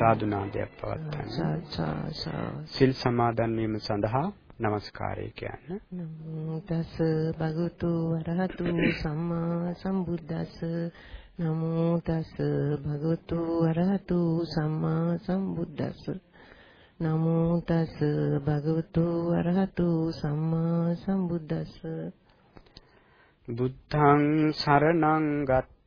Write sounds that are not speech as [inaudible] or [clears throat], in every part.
කවුරු සාදු නාදයක් පවත්වන්නේ සිල් සමාදන් වීම සඳහා নমස්කාරය කියන්න. නමෝ තස් භගවතු වරහතු සම්මා සම්බුද්දස්ස. නමෝ තස් භගවතු වරහතු සම්මා සම්බුද්දස්ස. නමෝ තස් භගවතු වරහතු සම්මා සම්බුද්දස්ස. බුද්ධං සරණං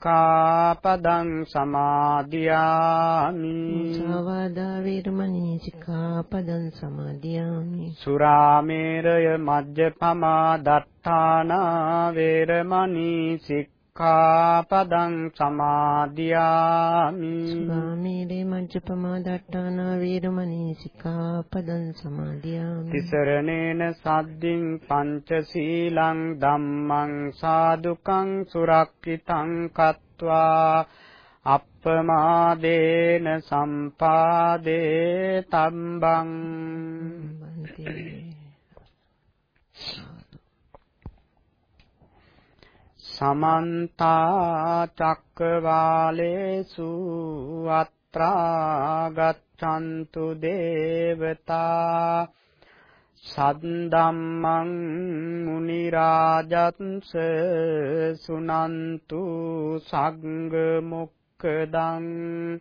සික්ඛාපදං සමාදියාමි සවාදා වේරමණී සික්ඛාපදං සමාදියාමි සුරාමේරය මජ්ජපමා දත්තානා වේරමණී සික්ඛා සික්ඛාපදං සමාදියාමි. සුගාමීරේ මජ්ජපමා දට්ඨාන වීරමණී සික්ඛාපදං සමාදියාමි. තිසරණේන සද්දින් පංචශීලං ධම්මං සාදුකං සුරක්ෂිතං කତ୍වා. අප්පමාදේන සම්පාදේ තම්බං සමන්ත චක්කවාලේසු අත්‍රා ගච්ඡන්තු දේවතා සද්දම්මං මුනි රාජත්ස සුනන්තු සග්ග මොක්කදං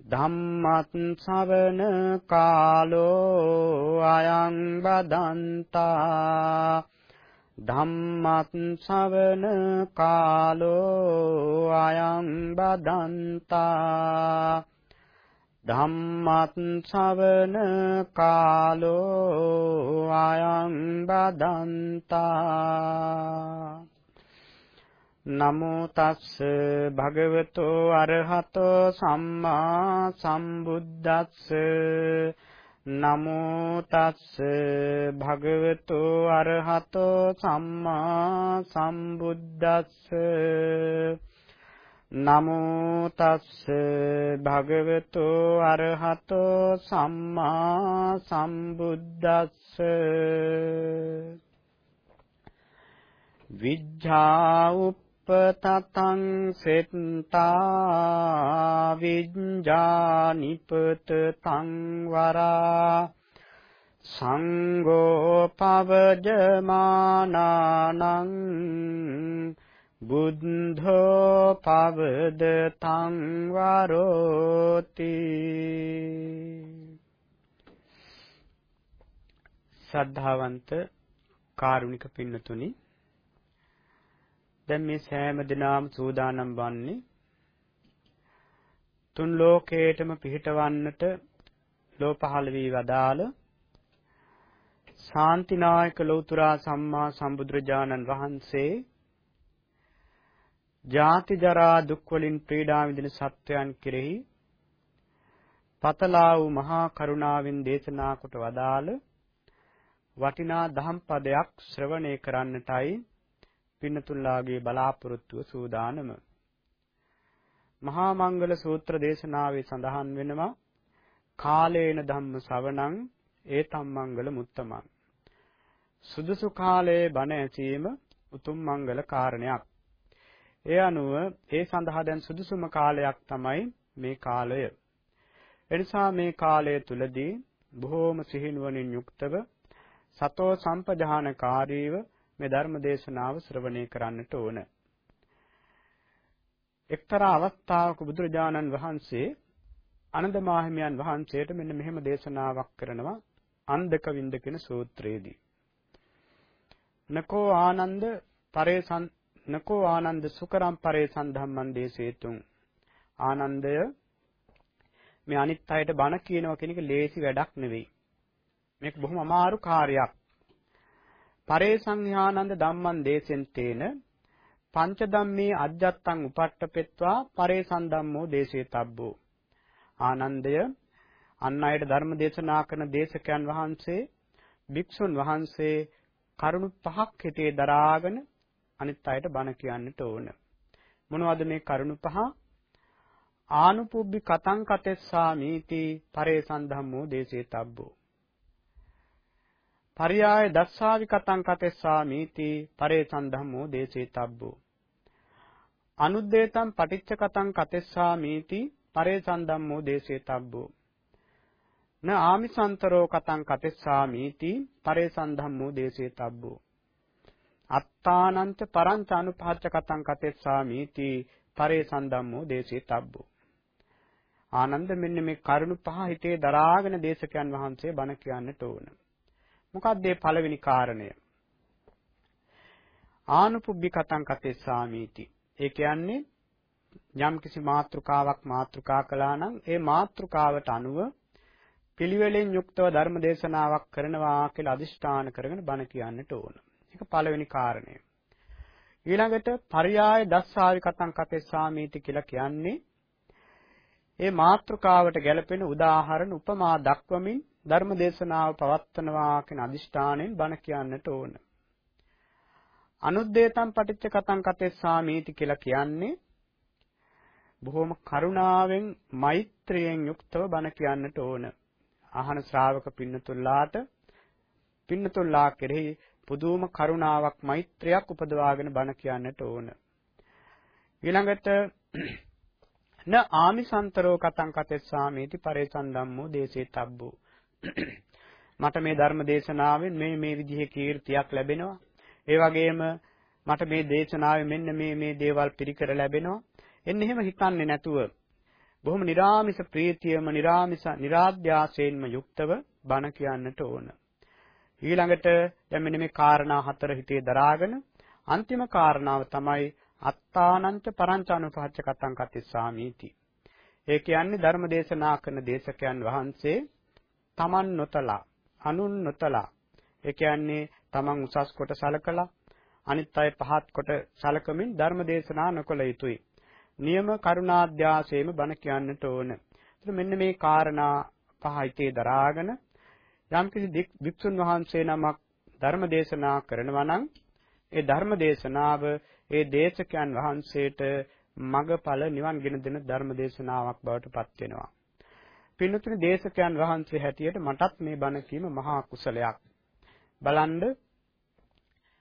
ධම්මත් ශවන කාලෝ අයං බදන්තා ධම්මත් ශවන කාලෝ අයං බදන්තා. ධම්මත් ශවන කාලෝ අයං බදන්තා. නමෝ තස්ස භගවතෝ අරහතෝ සම්මා සම්බුද්දස්ස. නමෝ තස්ස භගවතු අරහතෝ සම්මා සම්බුද්දස්ස. නමෝ තස්ස භගවතු අරහතෝ සම්මා සම්බුද්දස්ස. විජ්ජා පතතං සෙත්තා විඤ්ඤානිපත තං වරා සංඝෝ පවජමානානං බුද්ධෝ පවද තං වරෝති සද්ධාවන්ත කාරුණික පින්නතුනි දැන් මේ සෑම දිනම සූදානම් වන්නේ තුන් ලෝකේටම පිහිටවන්නට ලෝ පහළ වී වදාළ ශාන්තිනායක ලෞතුරා සම්මා සම්බුදුරජාණන් වහන්සේ ජාති ජරා දුක් වලින් පීඩා විඳින සත්වයන් කෙරෙහි පතලා වූ මහා කරුණාවෙන් දේශනා කොට වදාළ වටිනා දහම් පදයක් ශ්‍රවණය කරන්නටයි පින්නතුල්ලාගේ බලාපොරොත්තුව සූදානම. මහා මංගල සූත්‍ර දේශනාවේ සඳහන් වෙනවා කාලේන ධම්ම ශ්‍රවණං ඒතම් මංගල මුත්තමං. සුදුසු කාලයේ බණ ඇසීම උතුම් මංගල කාරණයක්. ඒ අනුව ඒ සඳහා දැන් සුදුසුම කාලයක් තමයි මේ කාලය. එනිසා මේ කාලය තුලදී බොහෝම සිහිනුවණින් යුක්තව සතෝ සම්පජානකාරීව මේ ධර්ම දේශනාව ශ්‍රවණය කරන්නට ඕන. එක්තරා අවස්ථාවක බුදුරජාණන් වහන්සේ අනන්ද මාහිමියන් වහන්සේට මෙන්න මෙහෙම දේශනාවක් කරනවා අන්දක වින්ද කියන සූත්‍රයේදී. නකෝ ආනන්ද පරේසන් නකෝ ආනන්ද සුකරම් පරේසන් ධම්මං දේසේතුං ආනන්දය මේ අනිත් අයට බණ කියනවා කියන එක ලේසි වැඩක් නෙවෙයි. මේක බොහොම අමාරු කාර්යයක්. පරේසංඥානන්ද ධම්මං දේසෙන්තේන පංච ධම්මේ අජ්ජත්තං උපට්ඨපෙත්වා පරේසං ධම්මෝ දේශේතබ්බෝ ආනන්දය අන් අයට ධර්ම දේශනා කරන දේශකයන් වහන්සේ භික්ෂුන් වහන්සේ කරුණු පහක් හිතේ දරාගෙන අනිත් අයට බණ කියන්නට ඕන. මොනවද මේ කරුණු පහ? ආනුපුබ්බි කතං කතෙස්සාමීති පරේසං ධම්මෝ දේශේතබ්බෝ පරියාය දස්සාවි කතං කතෙස්සාමීති පරේසං ධම්මෝ දේශේතබ්බෝ අනුද්දේතං පටිච්ච කතං කතෙස්සාමීති පරේසං ධම්මෝ දේශේතබ්බෝ න ආමිසන්තරෝ කතං කතෙස්සාමීති පරේසං ධම්මෝ දේශේතබ්බෝ අත්තානංච පරංච අනුපහච්ච කතං කතෙස්සාමීති පරේසං ධම්මෝ දේශේතබ්බෝ ආනන්ද මෙන්න මේ කරුණු පහ හිතේ දරාගෙන දේශකයන් වහන්සේ බණ කියන්නට ඕන. මොකක්ද මේ පළවෙනි කාරණය? ආනුපුබ්බි කතං කතෙස්සාමීති. ඒ කියන්නේ යම් කිසි මාත්‍රකාවක් මාත්‍රකා කළා නම් ඒ මාත්‍රකාවට අනුව පිළිවෙලෙන් යුක්තව ධර්ම දේශනාවක් කරනවා කියලා අදිෂ්ඨාන කරගෙන බණ කියන්නට ඕන. ඒක පළවෙනි කාරණය. ඊළඟට පරියාය දස්සාවි කතං කතෙස්සාමීති කියලා කියන්නේ ඒ මාත්‍රකාවට ගැලපෙන උදාහරණ උපමා දක්වමින් ධර්ම දේශනාව පවත්වනවා කියන අදිෂ්ඨාණයෙන් බණ කියන්නට ඕන. අනුද්දේතම් පටිච්ච කතං කතෙස්සාමීති කියලා කියන්නේ බොහොම කරුණාවෙන් මෛත්‍රියෙන් යුක්තව බණ කියන්නට ඕන. අහන ශ්‍රාවක පින්නතුල්ලාට පින්නතුල්ලා කෙරෙහි පුදුම කරුණාවක් මෛත්‍රියක් උපදවාගෙන බණ කියන්නට ඕන. ඊළඟට [clears throat] න ආමිසන්තරෝ කතං කතෙස්සාමීති පරේසන් ධම්මෝ දේශේතබ්බෝ මට මේ ධර්ම දේශනාවෙන් මේ මේ විදිහේ කීර්තියක් ලැබෙනවා. ඒ වගේම මට මේ දේශනාවේ මෙන්න මේ මේ දේවල් පිළිකර ලැබෙනවා. එන්න එහෙම හිතන්නේ නැතුව බොහොම निराமிස ප්‍රීතියම निराமிස निराද්‍යාසයෙන්ම යුක්තව බණ කියන්නට ඕන. ඊළඟට දැන් මෙන්න මේ කාරණා හතර හිතේ දරාගෙන අන්තිම කාරණාව තමයි අත්තානංච පරංචානුපහච්ච කතං කතිස්සාමීති. ඒ කියන්නේ ධර්ම දේශනා කරන දේශකයන් වහන්සේ තමන් නොතලා, අනුන් නොතලා. ඒ කියන්නේ තමන් උසස් කොට සලකලා අනිත් අය පහත් කොට සලකමින් ධර්ම දේශනා නොකළ යුතුයි. නියම කරුණාධ්‍යාසයෙන්ම බණ කියන්නට ඕන. මෙන්න මේ කාරණා පහ හිතේ දරාගෙන යම්කිසි වික්ෂුන් වහන්සේ නමක් ධර්ම දේශනා කරනවා නම් ඒ ධර්ම දේශනාව ඒ දේශකයන් වහන්සේට මගඵල නිවන් ගෙන දෙන ධර්ම දේශනාවක් බවට පත් වෙනවා. පින්තුනි දේශකයන් වහන්සේ හැටියට මටත් මේ බණ කීම මහා කුසලයක්. බලන්න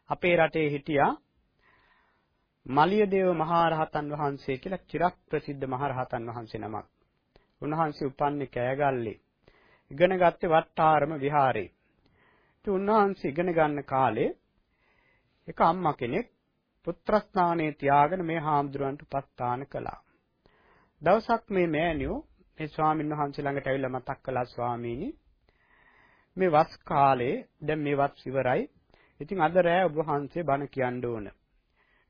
අපේ රටේ හිටියා මලියදේව මහරහතන් වහන්සේ කියලා චිරක් ප්‍රසිද්ධ මහරහතන් වහන්සේ නමක්. උන්වහන්සේ උපන්නේ කෑගල්ලේ. ඉගෙන ගත්තේ වට්ටාරම විහාරේ. ඉතින් උන්වහන්සේ ඉගෙන ගන්න කාලේ එක අම්මා කෙනෙක් පුත්‍රස්ථානයේ තියාගෙන මේ හාමුදුරන්ට උපස්ථාන කළා. දවසක් මේ මෑණියෝ මේ ස්වාමීන් වහන්සේ ළඟට ඇවිල්ලා මතක් කළා ස්වාමීනි මේ වස් කාලේ දැන් මේ වස් ඉවරයි. ඉතින් අද රෑ ඔබ වහන්සේ බණ කියන්න ඕන.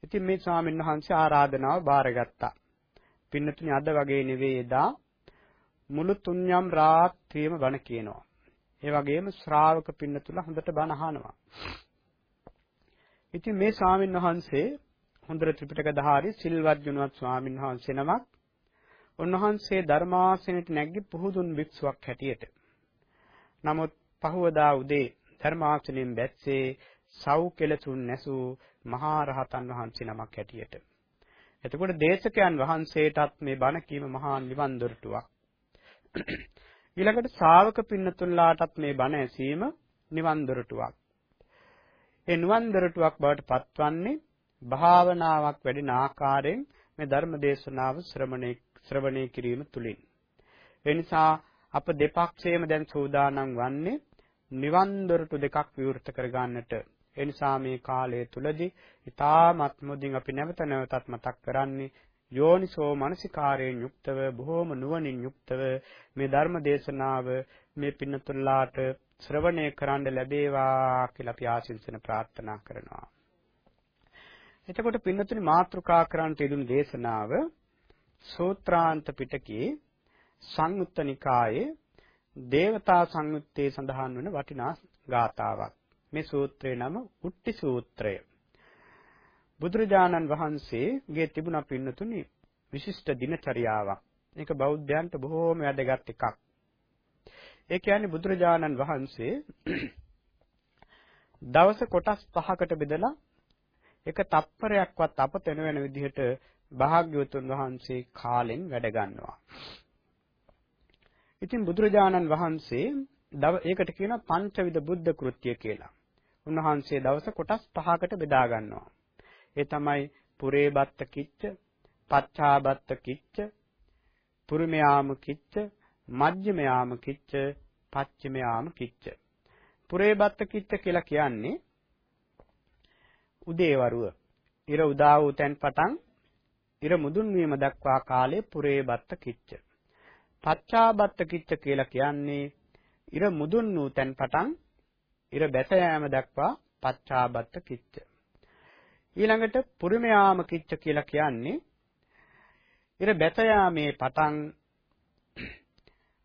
ඉතින් මේ ස්වාමීන් වහන්සේ ආරාධනාව බාරගත්තා. පින්නතුනි අද වගේ නෙවෙයි එදා මුළු තුන්යම් රාත්‍රියම බණ කියනවා. ඒ වගේම ශ්‍රාවක පින්නතුල හොඳට බණ අහනවා. ඉතින් මේ ස්වාමීන් වහන්සේ හොඳට ත්‍රිපිටක ධාරී සිල්වත් ගුණවත් ස්වාමීන් වහන්සේ නමක් උන්වහන්සේ ධර්මාසනෙට නැග්ගි පුහුදුන් භික්ෂුවක් හැටියට. නමුත් පහවදා උදේ ධර්මාසනෙන් බැස්සේ සව් කෙලතුන් නැසූ මහා රහතන් වහන්සේ නමක් හැටියට. එතකොට දේශකයන් වහන්සේටත් මේ බණ කීම මහා නිවන් දොරටුවක්. ඊළඟට ශ්‍රාවක පින්නතුන්ලාටත් මේ බණ ඇසීම නිවන් දොරටුවක්. ඒ නිවන් දොරටුවක් බවට පත්වන්නේ භාවනාවක් වැඩින ආකාරයෙන් මේ ධර්ම දේශනාව ශ්‍රවණය ශ්‍රවණය කිරීම තුලින්. ඒ නිසා අප දෙපක්ෂයේම දැන් සූදානම් වන්නේ නිවන් දොරටු දෙකක් විවෘත කරගන්නට. ඒ නිසා මේ කාලය තුලදී ඊ타මත් මුදින් අපි නැවත නැවතත් මතක් කරන්නේ යෝනිසෝ මනසිකාරයෙන් යුක්තව බොහෝම නුවණින් යුක්තව මේ ධර්ම දේශනාව මේ පින්නතුල්ලාට ශ්‍රවණය කරන්න ලැබේවා කියලා අපි ආශිර්වාද ප්‍රාර්ථනා කරනවා. එතකොට පින්නතුනි මාත්‍රිකා කරන්ට යෙදුණු දේශනාව සූත්‍රාන්ත පිටකයේ සංයුත්ත නිකායේ දේවතා සංයුත්තේ සඳහන් වන වටිනා ගාතාවක්. මේ සූත්‍රේ නම උට්ටි සූත්‍රය. බුදුරජාණන් වහන්සේගේ තිබුණා පින්නතුනි විශිෂ්ට දිනචරියාවක්. මේක බෞද්ධයන්ට බොහෝම වැදගත් එකක්. ඒ කියන්නේ බුදුරජාණන් වහන්සේ දවස කොටස් පහකට බෙදලා එක තප්පරයක්වත් අපතන වෙන විදිහට භාග්‍යවතුන් වහන්සේ කාලෙන් වැඩ ගන්නවා. ඉතින් බුදුරජාණන් වහන්සේ ඒකට කියනවා පංචවිධ බුද්ධ කෘත්‍ය කියලා. උන්වහන්සේ දවස කොටස් පහකට බෙදා ගන්නවා. ඒ තමයි පුරේබත්ත කිච්ච, පච්චාබත්ත කිච්ච, පුරුමයාම කිච්ච, මජ්ජමයාම කිච්ච, පච්චමයාම කිච්ච. පුරේබත්ත කිච්ච කියලා කියන්නේ උදේවරුව. ඉර උදා වූ තැන් පටන් ඉර මුදුන් වීම දක්වා කාලේ පුරේබත්ත කිච්ච. පච්චාබත්ත කිච්ච කියලා කියන්නේ ඉර මුදුන් වූ තැන් පටන් ඉර බැස යාම දක්වා පච්චාබත්ත කිච්ච. ඊළඟට පුරුමයාම කිච්ච කියලා කියන්නේ ඉර බැස යාමේ පටන්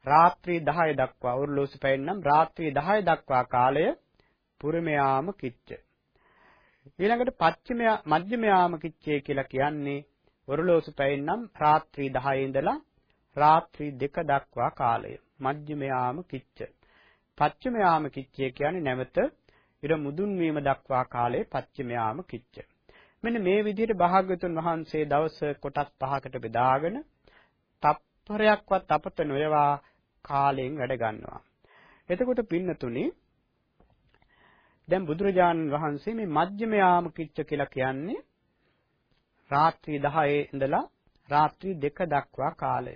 රාත්‍රී 10 දක්වා උරුලෝසු පැයෙන් නම් රාත්‍රී 10 දක්වා කාලය පුරුමයාම කිච්ච. ඊළඟට පච්චම මධ්‍යම යාම කිච්චේ කියලා කියන්නේ ඔරලෝසු පැයෙන් නම් රාත්‍රී 10 ඉඳලා රාත්‍රී 2 දක්වා කාලය. මධ්‍යම යාම කිච්ච. පච්චම යාම කිච්චේ කියන්නේ නැවත ඉර මුදුන් වීම දක්වා කාලය පච්චම යාම කිච්ච. මෙන්න මේ විදිහට භාග්‍යවතුන් වහන්සේ දවස කොටස් පහකට බෙදාගෙන තප්පරයක්වත් අපත නොයවා කාලයෙන් වැඩ ගන්නවා. එතකොට පින්නතුනේ දැන් බුදුරජාණන් වහන්සේ මේ මජ්ක්‍ධිම යාම කිච්ච කියලා කියන්නේ රාත්‍රී 10 ඉඳලා රාත්‍රී 2 දක්වා කාලය.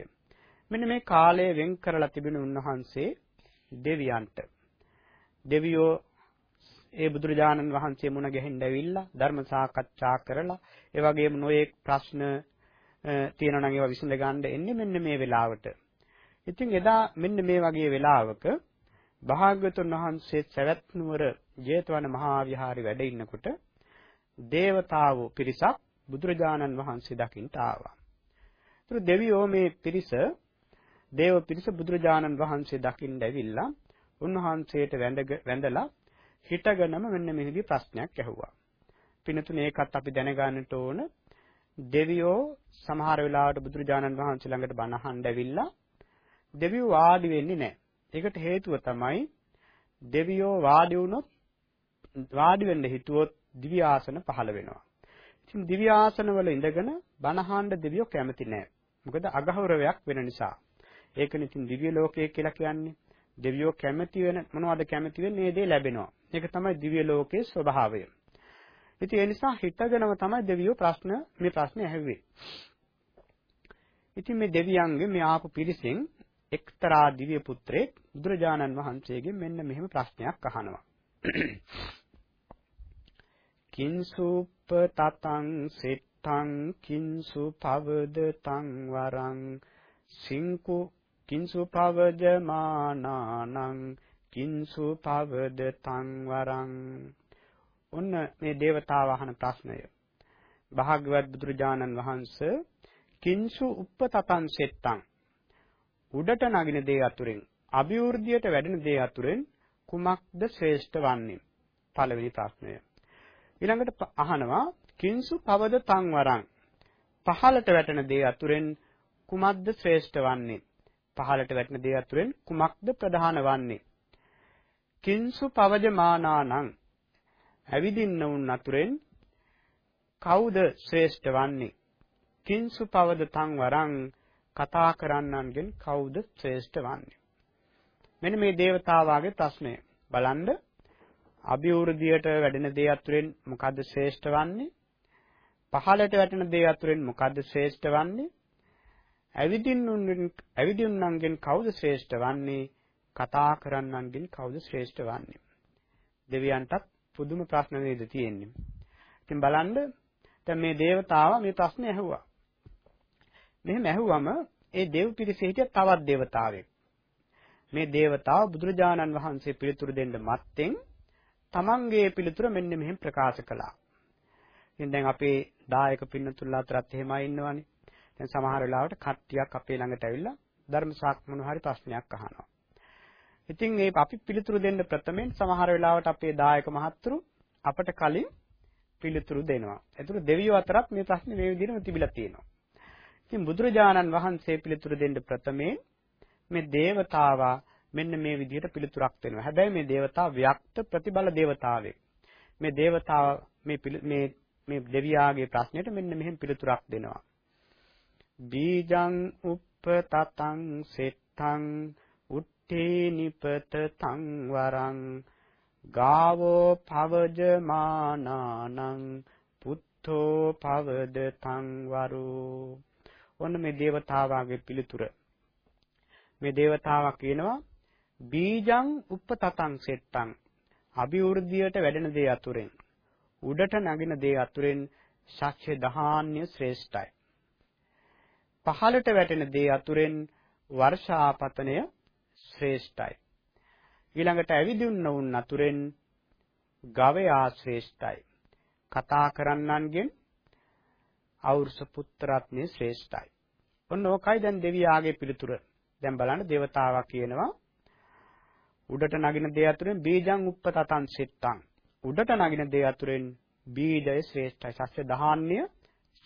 මෙන්න මේ කාලය වෙන් කරලා තිබෙන උන්වහන්සේ දෙවියන්ට. දෙවියෝ ඒ බුදුරජාණන් වහන්සේ මුණ ගැහෙන්න ඇවිල්ලා ධර්ම සාකච්ඡා කරලා ඒ වගේම නොයෙක් ප්‍රශ්න තියෙනවා නම් ඒවා විසඳ ගන්න එන්නේ මෙන්න මේ වෙලාවට. ඉතින් එදා මෙන්න මේ වගේ වෙලාවක භාග්‍යවතුන් වහන්සේ සවැත් නුවර ජේතවන මහා විහාරේ වැඩ ඉන්නකොට දේවතාවෝ පිරිසක් බුදුරජාණන් වහන්සේ දකින්ට ආවා. ඒතර දෙවියෝ මේ පිරිස දේව පිරිස බුදුරජාණන් වහන්සේ දකින්න ඇවිල්ලා උන්වහන්සේට වැඳලා හිටගෙනම මෙන්න මෙහිදී ප්‍රශ්නයක් ඇහුවා. පිනතුනේ ඒකත් අපි දැනගන්නට ඕන දෙවියෝ සමහර වෙලාවට බුදුරජාණන් වහන්සේ ළඟට බණ අහන්න ඇවිල්ලා දෙවියෝ වාඩි වෙන්නේ නැහැ. ඒකට හේතුව තමයි දෙවියෝ වාඩි වුණොත් වාඩි වෙන්න හිතුවොත් දිව්‍ය ආසන පහළ වෙනවා. ඉතින් දිව්‍ය ආසන වල ඉඳගෙන බණහඬ දෙවියෝ කැමති නැහැ. මොකද අගෞරවයක් වෙන නිසා. ඒකනේ ඉතින් දිව්‍ය ලෝකය කියලා කියන්නේ. දෙවියෝ කැමති වෙන මොනවද කැමති වෙන්නේ ඒ දේ ලැබෙනවා. ඒක තමයි දිව්‍ය ලෝකයේ ස්වභාවය. ඉතින් ඒ නිසා හිතගෙනම තමයි දෙවියෝ ප්‍රශ්න මේ ප්‍රශ්නේ ඇහුවේ. ඉතින් මේ දෙවියන්ගේ මේ ආපු පිරිසෙන් එක්තරා දිව්‍ය පුත්‍රයෙක් බුදුරජාණන් වහන්සේගෙන් මෙන්න මෙහෙම ප්‍රශ්නයක් අහනවා. කිංසුප්ප තතං සෙට්ඨං කිංසු පවද තං වරං සිංකු කිංසු පවජමානානං කිංසු පවද තං වරං ඔන්න මේ దేవතාව අහන ප්‍රශ්නය භාග්‍යවත් බුදුරජාණන් වහන්සේ කිංසු uppතතං සෙත්තං උඩට නගින දේ අතුරෙන් අභිවෘද්ධියට වැඩෙන දේ අතුරෙන් කුමක්ද ශ්‍රේෂ්ඨ වන්නේ? පළවෙනි ප්‍රශ්නය. ඊළඟට අහනවා කිංසු පවද තං වරං පහළට වැටෙන දේ අතුරෙන් කුමක්ද ශ්‍රේෂ්ඨ වන්නේ? පහළට වැටෙන දේ අතුරෙන් කුමක්ද ප්‍රධාන වන්නේ? කිංසු පවජමානානං ඇවිදින්න උන් අතුරෙන් කවුද ශ්‍රේෂ්ඨ වන්නේ? කිංසු පවද තං වරං කතා කරන්නන්ගෙන් කවුද ශ්‍රේෂ්ඨ වන්නේ? මෙන්න මේ దేవතාවාගේ ප්‍රශ්නය. බලන්න අභිවෘද්ධියට වැඩෙන දේ අතුරෙන් මොකද්ද ශ්‍රේෂ්ඨ වන්නේ? පහළට වැටෙන දේ අතුරෙන් මොකද්ද ශ්‍රේෂ්ඨ වන්නේ? ඇවිදින්නුන්ගෙන් ඇවිදින්නුන්ගෙන් කවුද ශ්‍රේෂ්ඨ වන්නේ? කතා කරන්නන්ගෙන් කවුද ශ්‍රේෂ්ඨ වන්නේ? දෙවියන්ටත් පුදුම ප්‍රශ්න නේද තියෙන්නේ. ඉතින් බලන්න දැන් මේ దేవතාවා මේ ප්‍රශ්නේ ඇහුවා. මෙහෙම ඇහුවම ඒ දේව් පිරිසේ හිටිය තවත් దేవතාවෙක්. මේ దేవතාව බුදුරජාණන් වහන්සේ පිළිතුරු දෙන්න මත්තෙන් තමන්ගේ පිළිතුර මෙන්න මෙහෙම ප්‍රකාශ කළා. ඉතින් දැන් අපේ දායක පින්නතුල්ලා අතරත් එහෙමයි ඉන්නවනේ. දැන් සමහර වෙලාවට කට්ටියක් අපේ ළඟට ඇවිල්ලා ධර්ම සාකච්ඡා මොන හරි ප්‍රශ්නයක් අහනවා. ඉතින් මේ අපි පිළිතුරු දෙන්න ප්‍රථමයෙන් සමහර වෙලාවට අපේ දායක මහත්තුරු අපට කලින් පිළිතුරු දෙනවා. ඒතර දෙවියෝ අතරත් මේ ප්‍රශ්නේ මේ විදිහටම තිබිලා තියෙනවා. ඉතින් බුදුරජාණන් වහන්සේ පිළිතුරු දෙන්න ප්‍රථමයෙන් මේ దేవතාවා මෙන්න මේ විදිහට පිළිතුරක් වෙනවා. හැබැයි මේ దేవතා වික්ත ප්‍රතිබල దేవතාවෙක්. මේ దేవතාව මේ මේ මේ දෙවියාගේ ප්‍රශ්නෙට මෙන්න මෙහෙම පිළිතුරක් දෙනවා. බීජං උප්පතතං සෙත්තං උත්තේ නිපත තං වරං ගාවෝ පවජමානානං පුත්තෝ පවද තං වරෝ ඔන්න මේ దేవතාවාගේ පිළිතුර මේ దేవතාවා කියනවා බීජං uppතතං සෙත්තං අභිවෘද්ධියට වැඩෙන දේ අතුරෙන් උඩට නගින දේ අතුරෙන් ශක්ෂ්‍ය දහාන්‍ය ශ්‍රේෂ්ඨයි. පහළට වැටෙන දේ අතුරෙන් වර්ෂාපතනය ශ්‍රේෂ්ඨයි. ඊළඟට ඇවිදුන්න වුන් අතුරෙන් ගවයා ශ්‍රේෂ්ඨයි. කතා කරන්නන්ගෙන් අවුරුස පුත්‍රත්නේ ශ්‍රේෂ්ඨයි. ඔන්න ඕකයි දැන් දෙවියාගේ පිළිතුර. දැන් බලන්න దేవතාවා කියනවා උඩට නගින දේ අතුරෙන් බීජං uppතතං සිත්තං උඩට නගින දේ අතුරෙන් බීජය ශ්‍රේෂ්ඨයි. සස්‍ය දහාන්‍ය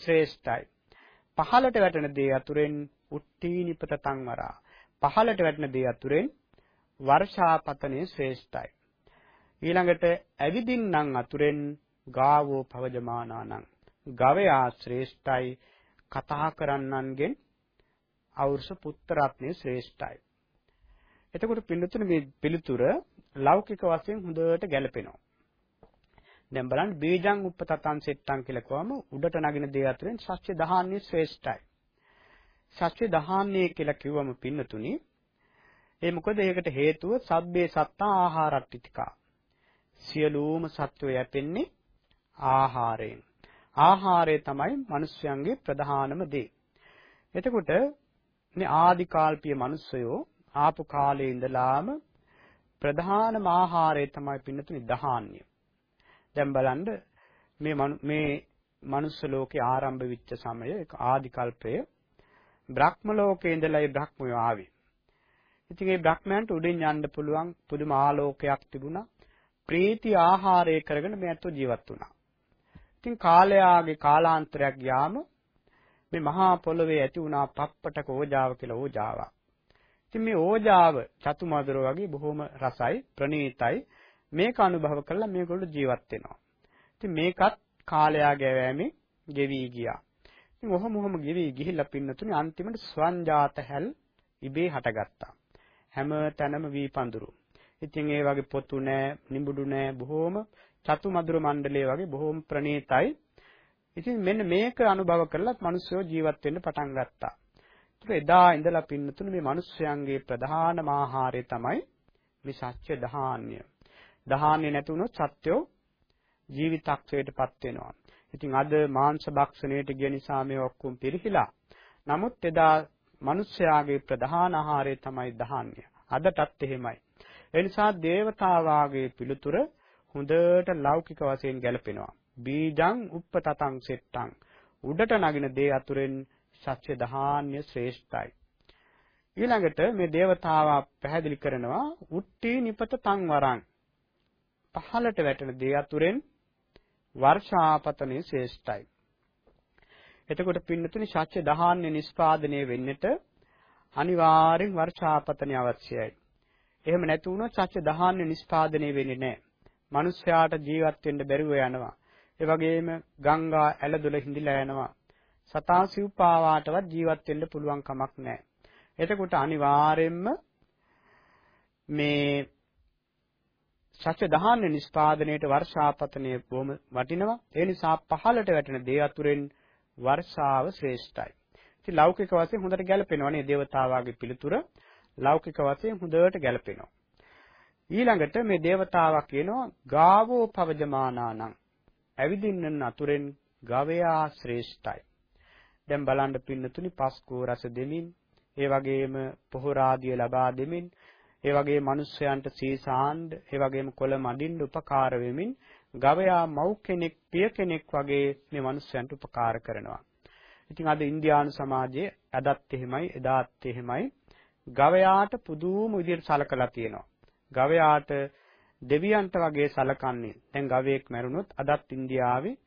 ශ්‍රේෂ්ඨයි. පහළට වැටෙන දේ අතුරෙන් උට්ටීනිපතං වරා. පහළට වැටෙන දේ අතුරෙන් වර්ෂාපතනේ ශ්‍රේෂ්ඨයි. ඊළඟට ඇවිදින්නම් අතුරෙන් ගාවෝ පවජමානානං. ගවයා ශ්‍රේෂ්ඨයි. කතා කරන්නන්ගෙන් අවුරුස පුත්‍රරත්නය ශ්‍රේෂ්ඨයි. එතකොට පිළිතුර මේ පිළිතුර ලෞකික වශයෙන් හොඳට ගැලපෙනවා. දැන් බලන්න බීජං උපතතං සෙට්ටං කියලා කිව්වම උඩට නගින දේ අතරින් සත්‍ය දහාන්නේ ශ්‍රේෂ්ඨයි. සත්‍ය දහාන්නේ කියලා කිව්වම පින්නතුනි ඒ මොකද ඒකට හේතුව සබ්බේ සත්තා ආහාරට්ටිතිකා. සියලුම සත්වෝ යැපෙන්නේ ආහාරයෙන්. ආහාරය තමයි මිනිස්යන්ගේ ප්‍රධානම දේ. එතකොට මේ ආදි කල්පීය මිනිස්සයෝ ආපු කාලේ ඉඳලාම ප්‍රධානම ආහාරය තමයි පින්නතුනි දහාන්‍ය. දැන් බලන්න මේ මේ මනුස්ස ලෝකේ ආරම්භ වෙච්ච සමය ඒක ආදි කල්පයේ බ්‍රහ්ම ලෝකේ ඉඳලා ඒ බ්‍රහ්මයෝ ආවේ. ඉතින් ඒ බ්‍රහ්මයන්ට උඩින් යන්න පුළුවන් පුදුම ආලෝකයක් තිබුණා. ප්‍රීති ආහාරය කරගෙන මේ අතෝ ජීවත් වුණා. ඉතින් කාලයාගේ කාලාන්තරයක් යාම මේ මහා පොළවේ ඇති වුණා පප්පටක ඕජාව කියලා ඕජාවක්. ඉතින් මේ ඕජාව චතුමදුර වගේ බොහොම රසයි ප්‍රණීතයි මේක අනුභව කරලා මේගොල්ලෝ ජීවත් වෙනවා. ඉතින් මේකත් කාලයා ගැවෑමේ ගෙවි ගියා. ඉතින් ඔහොම ඔහොම ගෙවි ගිහිල්ලා පින්නතුනේ අන්තිමට ස්වංජාත හැල් ඉබේ හටගත්තා. හැම තැනම වීපඳුරු. ඉතින් ඒ වගේ පොතු නෑ, නිඹුඩු නෑ, බොහොම චතුමදුර මණ්ඩලය වගේ බොහොම ප්‍රණීතයි. ඉතින් මෙන්න මේක අනුභව කරලා මිනිස්සු ජීවත් වෙන්න පටන් ගත්තා. ඒතර එදා ඉඳලා පින්නතුනේ මේ මිනිස්යන්ගේ ප්‍රධානම ආහාරය තමයි මේ සත්‍ය දහාන්‍ය. දහාන්‍ය නැති වුණොත් සත්‍යෝ ජීවිතක්ෂයටපත් වෙනවා. ඉතින් අද මාංශ භක්ෂණයට ගිය නිසා මේ ඔක්කොම පිරිහිලා. නමුත් එදා මිනිස්යාගේ ප්‍රධාන ආහාරය තමයි දහාන්‍ය. අදටත් එහෙමයි. ඒ නිසා දේවතාවාගේ පිළිතුර හොඳට ලෞකික වශයෙන් ගැලපෙනවා. බීජං uppතතං සෙට්ටං උඩට නගින දේ අතුරෙන් සත්‍ය දහාන්‍ය ශ්‍රේෂ්ඨයි. ඊළඟට මේ దేవතාවා පැහැදිලි කරනවා උට්ටි නිපත තං වරං. පහළට වැටෙන දේ අතුරෙන් වර්ෂාපතනේ ශ්‍රේෂ්ඨයි. එතකොට පින්නතුනි සත්‍ය දහාන්‍ය නිස්පාදනය වෙන්නට අනිවාර්යෙන් වර්ෂාපතනය අවශ්‍යයි. එහෙම නැති වුණොත් සත්‍ය දහාන්‍ය නිස්පාදනය වෙන්නේ නැහැ. මිනිස්යාට ජීවත් වෙන්න බැරුව යනවා. ඒ වගේම ගංගා ඇලදොල හිඳිලා යනවා. සතා සිව්පාවාටවත් ජීවත් වෙන්න පුළුවන් කමක් නැහැ. එතකොට අනිවාර්යයෙන්ම මේ සත්‍ය දහාන්‍ය නිස්පාදනයේට වර්ෂාපතනය බොහොම වටිනවා. ඒ නිසා පහළට වැටෙන දේ අතුරෙන් වර්ෂාව ශ්‍රේෂ්ඨයි. ඉතින් ලෞකික වශයෙන් හොඳට ගැලපෙනවා නේ දේවතාවාගේ පිළිතුර. ලෞකික වශයෙන් හොඳට ගැලපෙනවා. ඊළඟට මේ దేవතාවා කියනවා ගාවෝ පවජමානානං ඇවිදින්නන් අතුරෙන් ගවයා ශ්‍රේෂ්ඨයි. දැන් බලන්න පින්නතුනි පස්කෝ රස දෙමින් ඒ වගේම පොහොර ආදිය ලබා දෙමින් ඒ වගේ මිනිස්යන්ට සීසාන්ඩ ඒ වගේම කොළ මඩින්න උපකාර වෙමින් ගවයා මව් කෙනෙක් පිය කෙනෙක් වගේ මේ මිනිස්යන්ට උපකාර කරනවා. ඉතින් අද ඉන්දියානු සමාජයේ අදත් එහෙමයි එදාත් එහෙමයි ගවයාට පුදුම විදිහට සලකලා තියෙනවා. ගවයාට දෙවියන්ට වගේ සලකන්නේ. දැන් ගවයෙක් මැරුණොත් අදත් ඉන්දියාවේ